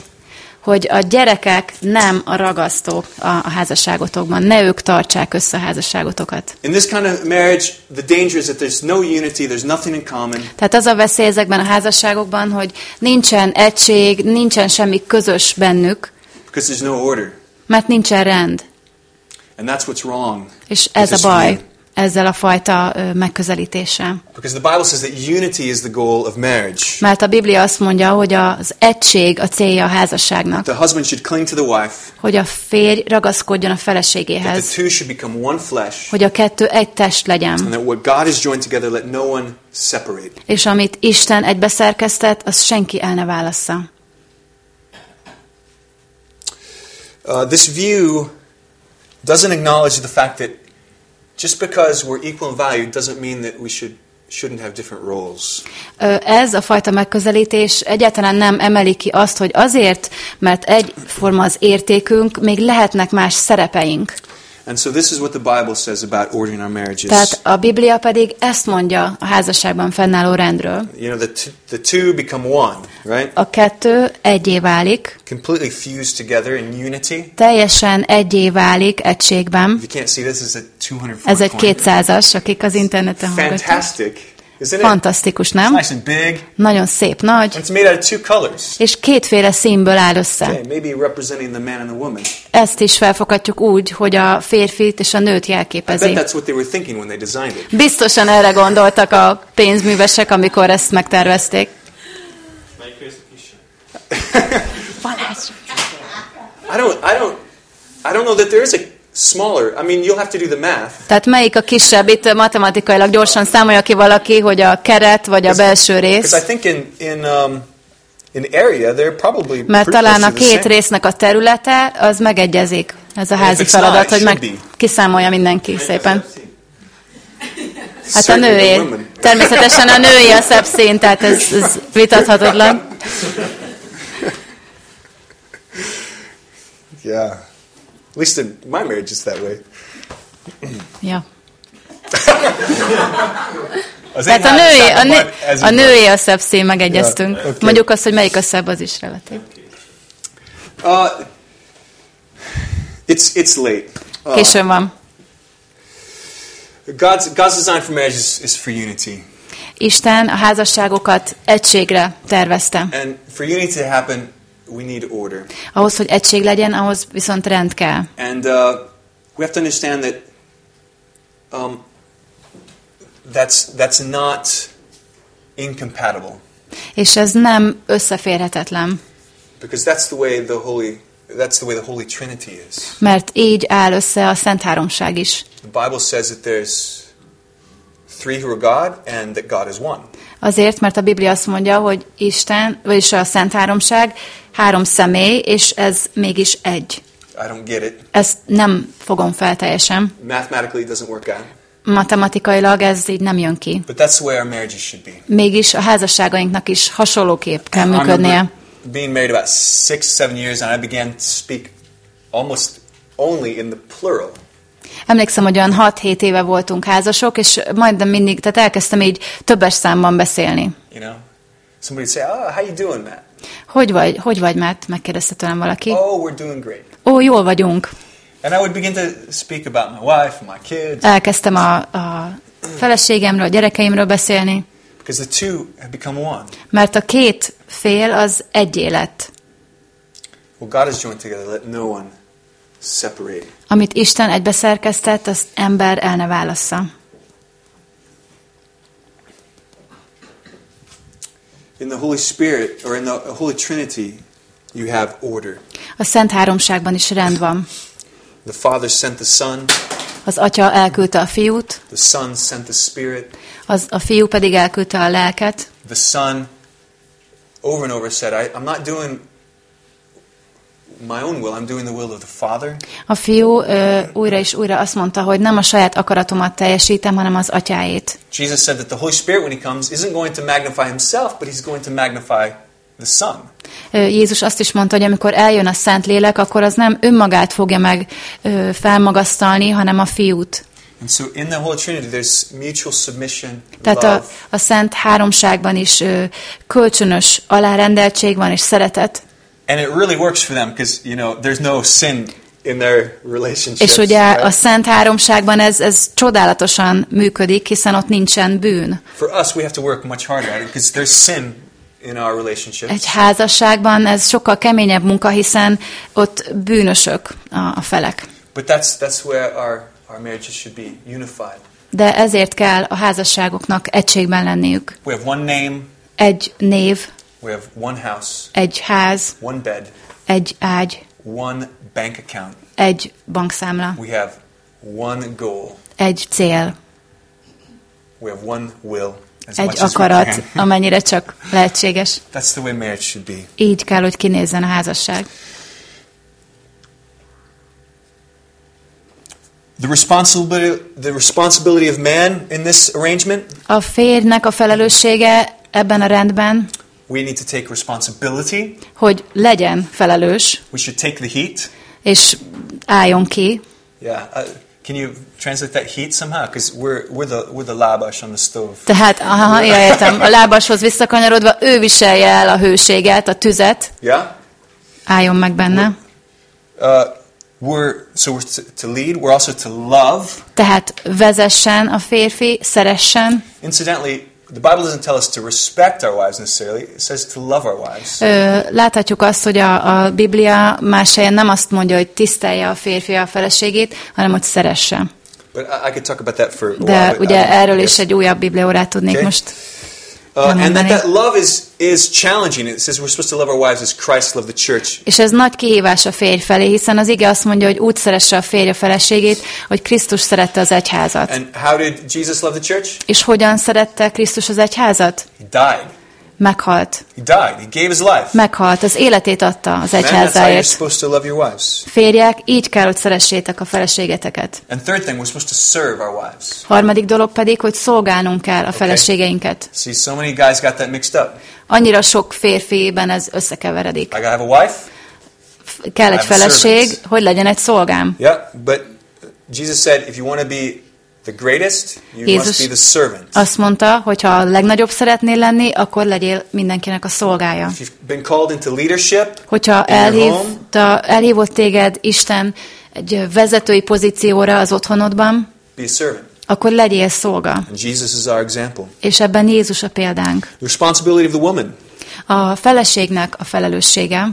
B: Hogy a gyerekek nem a ragasztók a, a házasságotokban. Ne ők tartsák össze a házasságotokat.
A: In this kind of marriage, the danger is that there's no unity, there's nothing in common,
B: Tehát az a veszély ezekben a házasságokban, hogy nincsen egység, nincsen semmi közös bennük,
A: because there's no order.
B: mert nincsen rend.
A: And that's what's wrong.
B: És ez a baj
A: view.
B: Ezzel a fajta megközelítéssel.
A: Because the Bible says that unity is the goal of marriage.
B: Mert a Biblia azt mondja, hogy az egység a célja a házasságnak.
A: The husband should cling to the wife,
B: Hogy a férj ragaszkodjon a
A: that the
B: feleségéhez.
A: two should become one flesh,
B: Hogy a kettő egy test
A: and
B: legyen.
A: that what God has joined together, let no one separate.
B: És amit Isten egybeszerkesztett, az senki el ne válassza.
A: Uh, this view doesn't acknowledge the fact that just because we're equal in value doesn't mean that we should shouldn't have different roles.
B: Ez a fajta megközelítés egyáltalán nem emeli ki azt, hogy azért, mert egyforma az értékünk, még lehetnek más szerepeink.
A: And so this is what the Bible says about ordering our marriages.
B: Tehát a Biblia pedig ezt mondja a házasságban fennálló rendről.
A: you know, the, the two become one, right?
B: A kettő egyé válik,
A: Completely fused together in unity.
B: teljesen egyé válik egységben.
A: If you can't see this, is a 200
B: Ez egy 200-as, akik az interneten hallgatják.
A: Fantastic?
B: Fantasztikus, nem?
A: nice and big.
B: Nagyon szép, nagy,
A: And it's made out of two colors.
B: és kétféle színből áll össze.
A: Okay, maybe representing the man and the woman.
B: Ezt is felfoghatjuk úgy, hogy a férfit és a nőt
A: I bet
B: jelképezi.
A: that's what they were thinking when they designed it.
B: Biztosan erre gondoltak a pénzművesek, amikor ezt megtervezték. Balázs!
A: I don't, I don't, I don't know that there is a smaller. I mean, you'll have to do the math.
B: Tehát melyik a kisebb? Itt matematikailag gyorsan számolja ki valaki, hogy a keret vagy a belső
A: Because I
B: rész.
A: think in in um, in area, they're probably
B: Mert
A: pretty
B: talán
A: close
B: a két résznek a területe, az megegyezik. Ez a házi feladat,
A: not,
B: hogy meg kiszámolja mindenki szépen. Hát a nőé.
A: women.
B: Természetesen a női a szebb szín, tehát ez, ez vitathatatlan.
A: Yeah. At least in my marriage, it's that way.
B: Ja.
A: Az
B: Tehát a női, a, nő, a női a szebb szín, megegyeztünk.
A: Ja, oké.
B: Mondjuk azt, hogy melyik a szebb, az is relatív.
A: Uh, it's, it's late. Uh,
B: Későn van.
A: God's, God's design for marriage is, is for unity.
B: Isten a házasságokat egységre tervezte.
A: And for unity to happen, we need order.
B: Ahhoz, hogy egység legyen, ahhoz viszont rend kell.
A: And uh, we have to understand that um, that's, that's not incompatible.
B: És ez nem összeférhetetlen,
A: Because that's the way the Holy, that's the way the Holy Trinity is.
B: mert így áll össze a Szent Háromság is.
A: The Bible says that there's three who are God and that God is one.
B: Azért, mert a Biblia azt mondja, hogy Isten, vagyis a Szent Háromság három személy, és ez mégis egy.
A: I don't get it.
B: Ezt nem fogom fel teljesen.
A: Mathematically, it doesn't work out.
B: Matematikailag ez így nem jön ki.
A: But that's the way our marriages should be.
B: Mégis a házasságainknak is hasonlóképp kell működnie.
A: being married about six, seven years, and I began to speak almost only in the plural.
B: Emlékszem, hogy olyan 6-7 éve voltunk házasok, és majdnem mindig, tehát elkezdtem így többes számban beszélni.
A: You know, somebody say, "Oh, how you doing, Matt?"
B: Hogy vagy, hogy vagy, Matt? Megkérdezte tőlem valaki.
A: Oh, we're doing great.
B: Ó, jól vagyunk.
A: And I would begin to speak about my wife my kids
B: Elkezdtem a, a feleségemről, a gyerekeimről beszélni,
A: because the two have become one.
B: mert a két fél az egy élet.
A: Well, God has joined together. Let no one separate.
B: Amit Isten egybe szerkesztett, azt ember el ne válassza.
A: In the Holy Spirit or in the Holy Trinity, you have order.
B: A Szent Háromságban is rend van.
A: The Father sent the Son,
B: Az Atya elküldte a fiút,
A: the Son sent the Spirit.
B: az, a fiú pedig elküldte a lelket.
A: The Son over and over said, I, I'm not doing my own will, I'm doing the will of the Father.
B: A fiú ö, újra és újra azt mondta, hogy nem a saját akaratomat teljesítem, hanem az atyáét.
A: Jesus said that the Holy Spirit, when He comes, isn't going to magnify Himself, but He's going to magnify the Son.
B: Jézus azt is mondta, hogy amikor eljön a Szent Lélek, akkor az nem önmagát fogja meg ö, felmagasztalni, hanem a fiút.
A: And so in the Holy Trinity, there's mutual submission,
B: Tehát a, a Szent Háromságban is ö, kölcsönös alárendeltség van és szeretet.
A: And it really works for them because you know there's no sin in their relationships.
B: És ugye
A: right?
B: a Szent Háromságban ez, ez csodálatosan működik, hiszen ott nincsen bűn.
A: For us, we have to work much harder at it because there's sin in our relationships.
B: Egy házasságban ez sokkal keményebb munka, hiszen ott bűnösök a, a felek.
A: But that's that's where our our marriages should be unified.
B: De ezért kell a házasságoknak egységben lenniük.
A: We have one name,
B: Egy név,
A: we have one house,
B: egy ház,
A: one bed,
B: egy ágy,
A: one bank account.
B: egy bankszámla,
A: We have one goal.
B: egy cél,
A: We have one will. As
B: egy
A: much as we
B: akarat,
A: can.
B: amennyire csak lehetséges.
A: That's the way marriage should be.
B: Így kell, hogy kinézzen a házasság.
A: The responsibility, the responsibility of man in this arrangement,
B: A férjnek a felelőssége ebben a rendben,
A: we need to take responsibility.
B: hogy legyen felelős,
A: We should take the heat.
B: és álljon ki.
A: Yeah. Uh, can you translate that heat somehow? Because we're, we're, the, we're the labash on the stove.
B: Tehát, aha, ja, értem, a lábashoz visszakanyarodva, ő viselje el a hőséget, a tüzet,
A: Yeah?
B: álljon meg benne.
A: Uh, we're, so we're to, to lead. We're also to love.
B: Tehát vezessen a férfi, szeressen.
A: Incidentally, the Bible doesn't tell us to respect our wives necessarily. It says to love our wives.
B: Ö, láthatjuk azt, hogy a, a Biblia más helyen nem azt mondja, hogy tisztelje a férfi a feleségét, hanem hogy szeresse.
A: But I, I could talk about that for a while.
B: De
A: I
B: ugye erről is egy újabb bibliórát tudnék
A: Okay.
B: most.
A: Uh, and that,
B: elmondani.
A: that love is, is challenging. It says we're supposed to love our wives as Christ loved the church.
B: És ez nagy kihívás a férj felé, hiszen az ige azt mondja, hogy úgy szeresse a férj a feleségét, hogy Krisztus szerette az egyházat.
A: And how did Jesus love the church?
B: És hogyan szerette Krisztus az egyházat?
A: He died.
B: Meghalt.
A: He died. He gave his life.
B: Meghalt, az életét adta az egyházáért. Férjek, így kell, hogy szeressétek a feleségeteket.
A: And third thing, we're supposed to serve our wives.
B: Harmadik dolog pedig, hogy szolgálnunk kell a feleségeinket.
A: See, so many guys got that mixed up.
B: Annyira sok férfiben ez összekeveredik.
A: I have a wife.
B: Kell egy feleség, hogy legyen egy szolgám.
A: Yeah, but Jesus said, if you want to be the greatest, you
B: Jézus
A: must be the servant.
B: Azt mondta, hogy ha a legnagyobb szeretnél lenni, akkor legyél mindenkinek a szolgája.
A: If you've been called into leadership,
B: Hogyha elhívta, elhívott téged Isten egy vezetői pozícióra az otthonodban,
A: be a servant.
B: akkor legyél szolga.
A: And Jesus is our example.
B: És ebben Jézus a példánk.
A: The responsibility of the woman.
B: A feleségnek a felelőssége.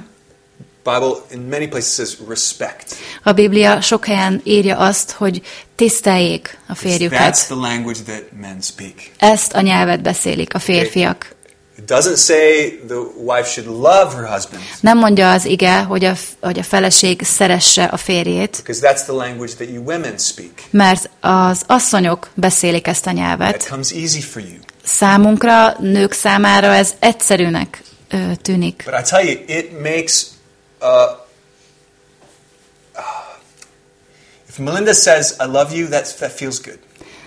A: Bible in many places says respect.
B: A Biblia sok helyen írja azt, hogy tiszteljék a
A: That's
B: férjüket.
A: the language that men speak.
B: Ezt a nyelvet beszélik a férfiak.
A: It doesn't say the wife should love her husband,
B: Nem mondja az ige, hogy a, hogy a feleség szeresse a férjét,
A: because that's the language that you women speak.
B: mert az asszonyok beszélik ezt a
A: That
B: nyelvet.
A: comes easy for you.
B: Számunkra, nők számára ez egyszerűnek tűnik.
A: But I tell you, it makes. Uh, if Melinda says, I love you, that's, that feels good.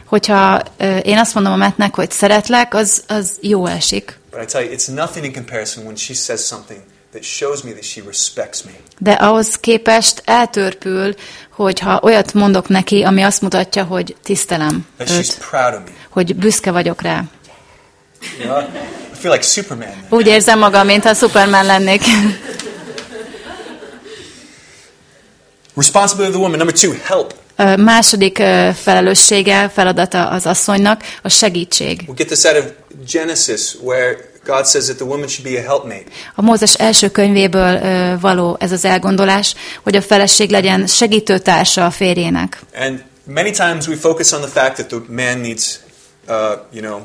B: Hogyha ö, én azt mondom a Mattnek, hogy szeretlek, az, az jó esik.
A: But I tell you, it's nothing in comparison when she says something that shows me that she respects me.
B: De ahhoz képest eltörpül, hogyha olyat mondok neki, ami azt mutatja, hogy tisztelem
A: That she's
B: őt,
A: proud of me.
B: hogy büszke vagyok rá.
A: You know, I feel like Superman.
B: Úgy érzem magam, mintha Superman lennék.
A: Responsibility of the woman. Number two, help.
B: Ö, Második felelőssége, feladata az asszonynak a segítség.
A: We get this out of Genesis, where God says that the woman should be a helpmate.
B: A Mózes első könyvéből való ez az elgondolás, hogy a feleség legyen segítőtársa a férjének.
A: And many times we focus on the fact that the man needs, uh, you know,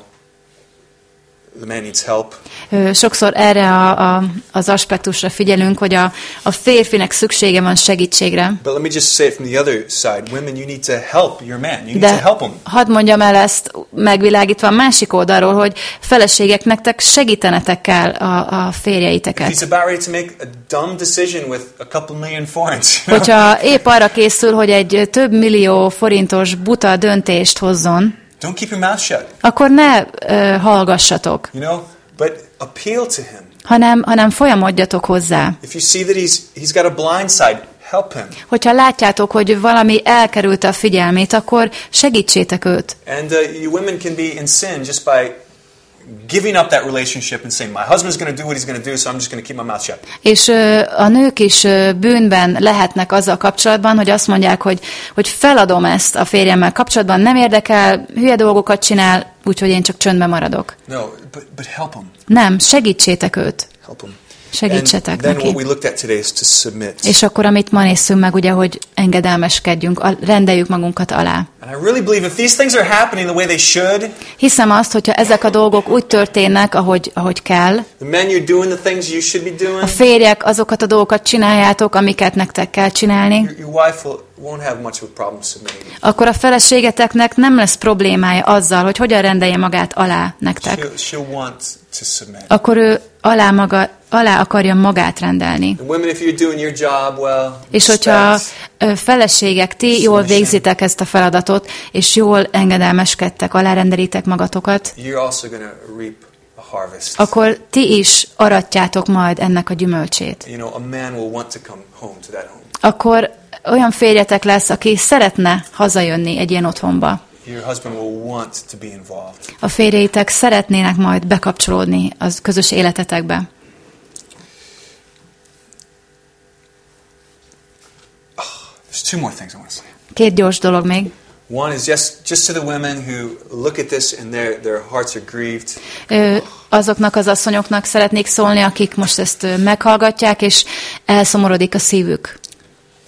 A: the man needs help.
B: Ö, Sokszor erre a, a, az aspektusra figyelünk, hogy a, a férfinek szüksége van segítségre.
A: But let me just say from the other side. Women, you need to help your man. You need to
B: De
A: help him.
B: hadd mondjam el ezt megvilágítva a másik oldalról, hogy feleségek nektek segítenetek kell a, a
A: If
B: férjeiteket.
A: he's about ready to make a dumb decision with a couple million forints, you know,
B: Hogyha épp arra készül, hogy egy több millió forintos buta döntést hozzon,
A: don't keep your mouth shut.
B: akkor ne ö, hallgassatok,
A: You know, but appeal to him.
B: hanem, hanem folyamodjatok hozzá.
A: If you see that he's he's got a blind side, help him.
B: Hogyha látjátok, hogy valami elkerülte a figyelmét, akkor segítsétek őt.
A: And uh, you women can be in sin just by giving up that relationship and saying, "My husband's going to do what he's going to do, so I'm just going to keep my mouth shut."
B: És ö, a nők is ö, bűnben lehetnek azzal kapcsolatban, hogy azt mondják, hogy, hogy feladom ezt a férjemmel kapcsolatban, nem érdekel, hülye dolgokat csinál, úgyhogy én csak csöndben maradok.
A: No, but but help him.
B: Nem, segítsétek őt.
A: Help him.
B: Segítsetek
A: and
B: neki. És akkor, amit ma nézzünk meg, ugye, hogy engedelmeskedjünk, rendeljük magunkat alá. Hiszem azt, hogyha ezek a dolgok úgy történnek, ahogy, ahogy kell, a férjek azokat a dolgokat csináljátok, amiket nektek kell csinálni, akkor a feleségeteknek nem lesz problémája azzal, hogy hogyan rendelje magát alá nektek. Akkor ő alá, maga, alá akarja magát rendelni. És hogyha feleségek, ti jól végzitek ezt a feladatot, és jól engedelmeskedtek, alárendelitek magatokat, akkor ti is aratjátok majd ennek a gyümölcsét. Akkor olyan férjetek lesz, aki szeretne hazajönni egy ilyen otthonba. A férjeitek szeretnének majd bekapcsolódni az közös életetekbe.
A: Say.
B: Két gyors dolog még.
A: One is just just to the women who look at this and their their hearts are grieved.
B: Azoknak az asszonyoknak szeretnék szólni, akik most ezt meghallgatják, és elszomorodik a szívük.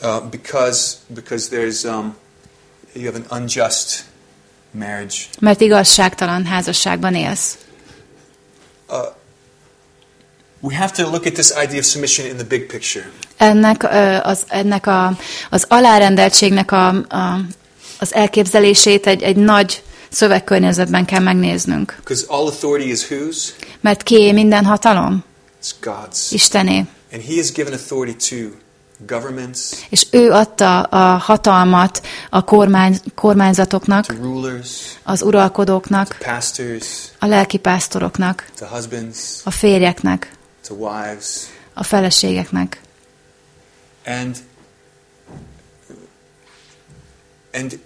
A: Uh, because because there's um, you have an unjust marriage.
B: Mert igazságtalan házasságban élsz.
A: We have to look at this idea of submission in the big picture.
B: Ennek, ö, az, ennek a, az alárendeltségnek a, a, az elképzelését egy, egy nagy szövegkörnyezetben kell megnéznünk.
A: All authority is whose?
B: Mert kié minden hatalom?
A: It's God's.
B: Istené.
A: And He has given authority to
B: És ő adta a hatalmat a kormány, kormányzatoknak, az uralkodóknak, a lelkipásztoroknak, a férjeknek, a feleségeknek.
A: And and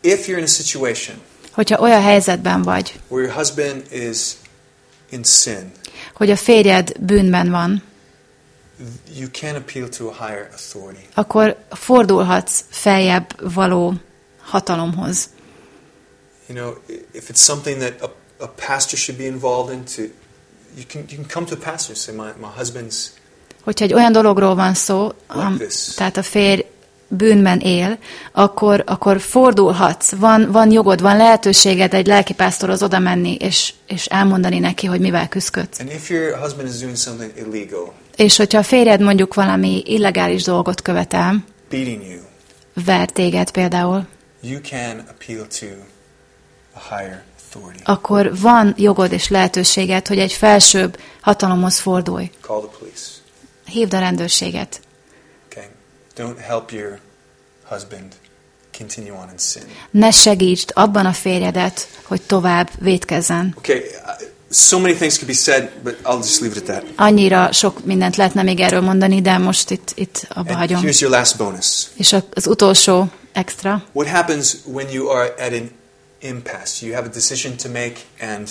A: if you're in a situation
B: Hogyha olyan helyzetben vagy,
A: where your husband is in sin,
B: hogy a férjed bűnben van,
A: you can appeal to a higher authority.
B: akkor fordulhatsz feljebb való hatalomhoz.
A: You know, if it's something that a, a pastor should be involved in, to you can you can come to a pastor and say, my, my husband's
B: Hogyha egy olyan dologról van szó, am,
A: Like
B: tehát a férj bűnben él, akkor, akkor fordulhatsz, van, van jogod, van lehetőséged egy lelkipásztorhoz oda menni, és, és elmondani neki, hogy mivel küzdködsz.
A: and if your husband is doing something illegal,
B: És hogyha a férjed mondjuk valami illegális dolgot követel,
A: beating you,
B: ver téged például,
A: you can appeal to a higher authority.
B: akkor van jogod és lehetőséged, hogy egy felsőbb hatalomhoz fordulj.
A: Call the police.
B: Hívd a rendőrséget.
A: Okay, don't help your husband continue on in sin.
B: Ne segítsd abban a férjedet, hogy tovább vétkezzen.
A: Okay, so many things could be said, but I'll just leave it at that.
B: Annyira sok mindent lehetne még erről mondani, de most itt, itt abba
A: And
B: hagyom.
A: here's your last bonus.
B: És az utolsó extra,
A: What happens when you are at an impasse? You have a decision to make, and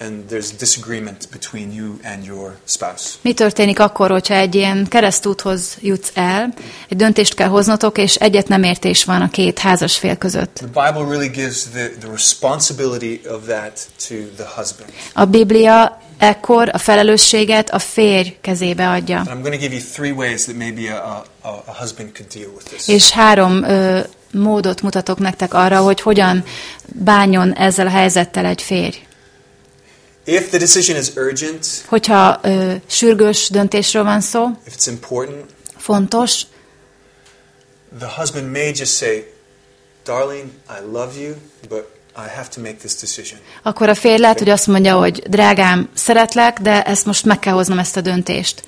A: and there's disagreement between you and your spouse.
B: mi történik akkor, hogyha egy ilyen keresztúthoz jutsz el, egy döntést kell hoznotok, és egyet nem értés van a két házas fél között.
A: The Bible really gives the, the responsibility of that to the husband.
B: A Biblia ekkor a felelősséget a férj kezébe adja. És három ö, módot mutatok nektek arra, hogy hogyan bánjon ezzel a helyzettel egy férj.
A: If the decision is urgent,
B: Hogyha ö, sürgős döntésről van szó,
A: if it's important,
B: fontos,
A: the husband may just say, Darling, I love you, but I have to make this decision.
B: akkor a férj lehet, hogy azt mondja, hogy drágám, szeretlek, de ezt most meg kell hoznom ezt a döntést.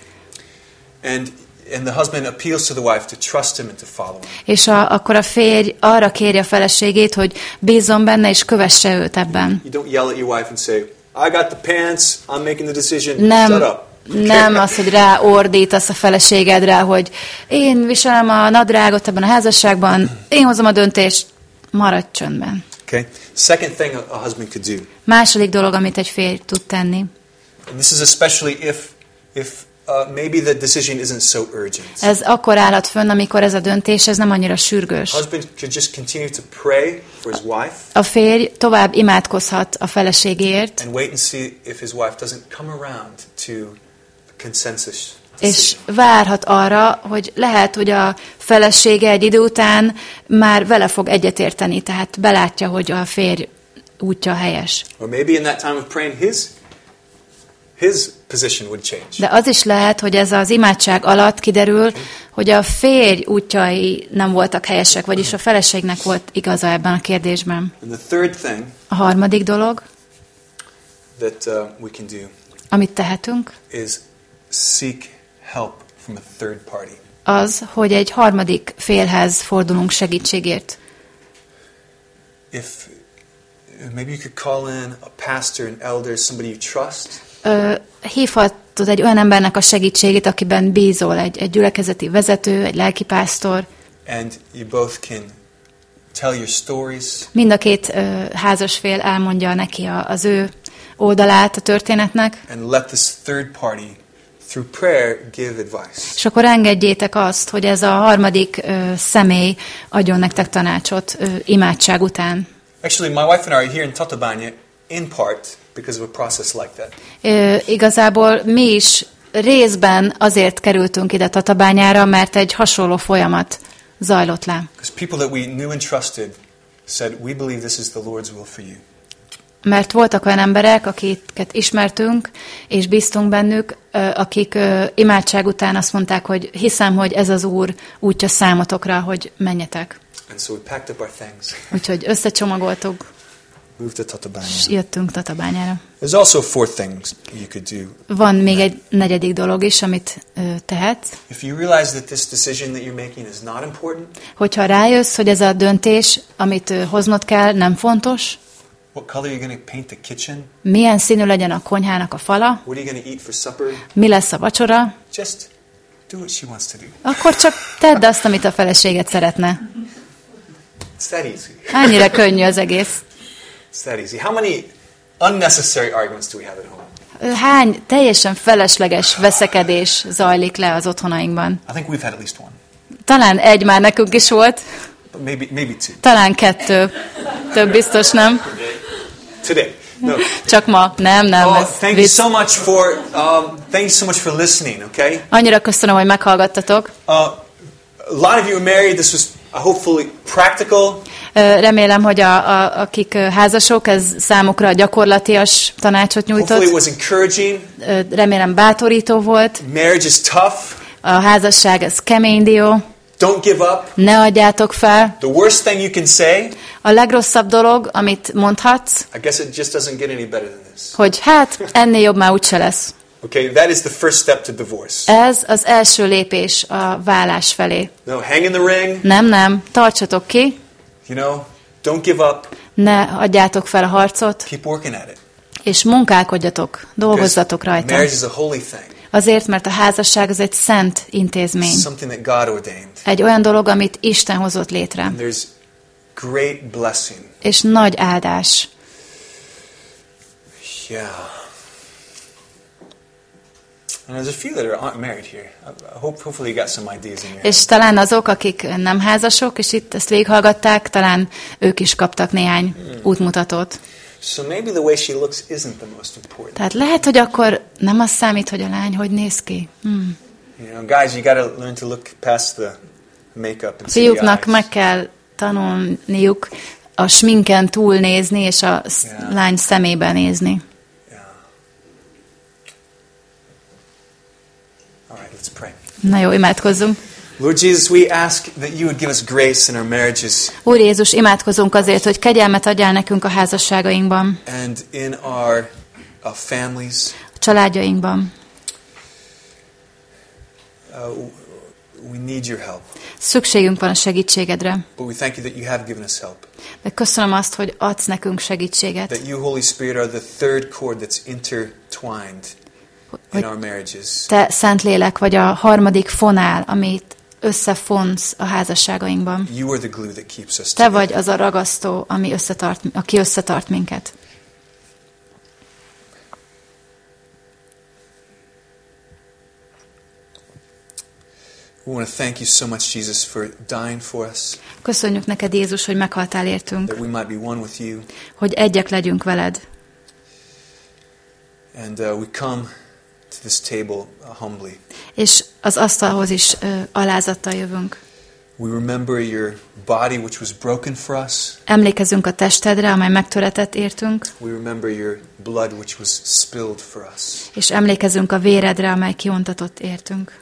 A: And, and the husband appeals to the wife to trust him and to follow him.
B: És a, akkor a férj arra kéri a feleségét, hogy bízzon benne, és kövesse őt ebben.
A: You don't yell at your wife and say, I got the pants, I'm making the decision, shut
B: Nem,
A: up.
B: nem az, hogy ráordítasz a feleségedre, hogy én viselem a nadrágot ebben a házasságban, én hozom a döntést, maradj csöndben.
A: Okay? Second thing a husband could do,
B: Második dolog, amit egy férj tud tenni,
A: and this is especially if, if uh, maybe the decision isn't so urgent.
B: ez akkor állhat fönn, amikor ez a döntés, ez nem annyira sürgős.
A: Husband could just continue to pray for his wife
B: A férj tovább imádkozhat a feleségéért,
A: and wait and see if his wife doesn't come around to consensus.
B: és várhat arra, hogy lehet, hogy a felesége egy idő után már vele fog egyetérteni, tehát belátja, hogy a férj útja helyes.
A: Or maybe in that time of praying, his, his position would change.
B: De az is lehet, hogy ez az imádság alatt kiderül, hogy a férj útjai nem voltak helyesek, vagyis a feleségnek volt igaza ebben a kérdésben.
A: And the third thing
B: A harmadik dolog,
A: that uh, we can do
B: amit tehetünk,
A: is seek help from a third party.
B: az, hogy egy harmadik félhez fordulunk segítségért.
A: If maybe you could call in a pastor, an elder, somebody you trust,
B: Ö, hívhatod egy olyan embernek a segítségét, akiben bízol, egy, egy gyülekezeti vezető, egy lelkipásztor.
A: and you both can tell your stories
B: Mind a két ö, házasfél elmondja neki a, az ő oldalát a történetnek,
A: and let this third party, through prayer, give advice.
B: és akkor engedjétek azt, hogy ez a harmadik ö, személy adjon nektek tanácsot ö, imádság után.
A: Actually, my wife and I are here in Tatabanya in part because of a process like that.
B: Ö, igazából mi is részben azért kerültünk ide Tatabányára, mert egy hasonló folyamat zajlott le.
A: Because people that we knew and trusted said, We believe this is the Lord's will for you.
B: Mert voltak olyan emberek, akiket ismertünk, és bíztunk bennük, akik imádság után azt mondták, hogy hiszem, hogy ez az Úr útja számotokra, hogy menjetek.
A: And so we packed up our things,
B: Úgyhogy összecsomagoltuk,
A: moved to Tatabánya.
B: és jöttünk Tatabányára.
A: There's also four things you could do.
B: Van még egy negyedik dolog is, amit ö, tehetsz.
A: If you realize that this decision that you're making is not important,
B: Hogyha rájössz, hogy ez a döntés, amit ö, hoznod kell, nem fontos,
A: what color are you going to paint the kitchen?
B: milyen színű legyen a konyhának a fala,
A: What are you going to eat for supper?
B: mi lesz a vacsora,
A: Just do what she wants to do.
B: akkor csak tedd azt, amit a feleséget szeretne.
A: It's that easy.
B: Annyira könnyű az egész.
A: It's that easy. How many unnecessary arguments do we have at home?
B: Hány teljesen felesleges veszekedés zajlik le az otthonainkban?
A: I think we've had at least one,
B: Talán egy már nekünk is volt,
A: but maybe maybe two
B: talán kettő. Több biztos nem.
A: today. No.
B: Csak ma. Nem, nem.
A: Oh,
B: ez
A: thank you
B: vicc.
A: so much for um, thank you so much for listening. Okay.
B: Annyira köszönöm, hogy meghallgattatok.
A: Uh, a lot of you are married. This was hopefully practical.
B: Ö, Remélem, hogy a, a, akik házasok, ez számukra gyakorlatias tanácsot
A: Hopefully it
B: nyújtott.
A: was encouraging.
B: Remélem bátorító volt.
A: Marriage is tough.
B: A házasság, ez kemény dió.
A: Don't give up.
B: Ne adjátok fel.
A: The worst thing you can say,
B: A legrosszabb dolog, amit mondhatsz,
A: I guess it just doesn't get any better than this.
B: hogy hát ennél jobb már úgyse lesz.
A: Okay, that is the first step to divorce.
B: Ez az első lépés a vállás felé.
A: No, hang in the ring.
B: Nem, nem, tartsatok ki,
A: You know, don't give up.
B: ne adjátok fel a harcot,
A: Keep working at it.
B: és munkálkodjatok, dolgozzatok rajta.
A: Marriage is a holy thing.
B: Azért, mert a házasság az egy szent intézmény.
A: Something that God ordained.
B: Egy olyan dolog, amit Isten hozott létre.
A: There's great blessing.
B: És nagy áldás.
A: Yeah. And there's a few that are aren't married here. I I hope, hopefully you got some ideas in your
B: És
A: head.
B: talán azok, akik nem házasok, és itt ezt végighallgatták, talán ők is kaptak néhány útmutatót.
A: So maybe the way she looks isn't the most important.
B: Tehát lehet, hogy akkor nem az számít, hogy a lány hogy néz ki. Hmm.
A: You know, guys, you got to learn to look past the makeup and see the
B: Fiúknak meg kell tanulniuk a sminken túlnézni, és a
A: Yeah.
B: lány szemébe nézni. Na jó, imádkozzunk.
A: Lord Jesus, we ask that you would give us grace in our marriages
B: Úr Jézus, imádkozunk azért, hogy kegyelmet adjál nekünk a házasságainkban,
A: and in our uh, families.
B: a családjainkban.
A: Uh, we need your help,
B: Szükségünk van a segítségedre,
A: but we thank you that you have given us help.
B: de köszönöm azt, hogy adsz nekünk segítséget,
A: That you, Holy Spirit, are the third cord that's intertwined in
B: hogy te, Szentlélek, vagy a harmadik fonál, amit összefonsz a házasságainkban. Te vagy az a ragasztó, ami összetart, aki összetart minket.
A: We want to thank you so much, Jesus, for dying for us,
B: Köszönjük neked, Jézus, hogy meghaltál értünk,
A: that we might be one with you.
B: hogy egyek legyünk veled.
A: And uh, we come this table uh, humbly.
B: És az asztalhoz is ö, alázattal jövünk.
A: We remember your body, which was broken for us.
B: Emlékezünk a testedre, amely megtöretett értünk,
A: We remember your blood, which was spilled for us.
B: és emlékezünk a véredre, amely kiontatott értünk.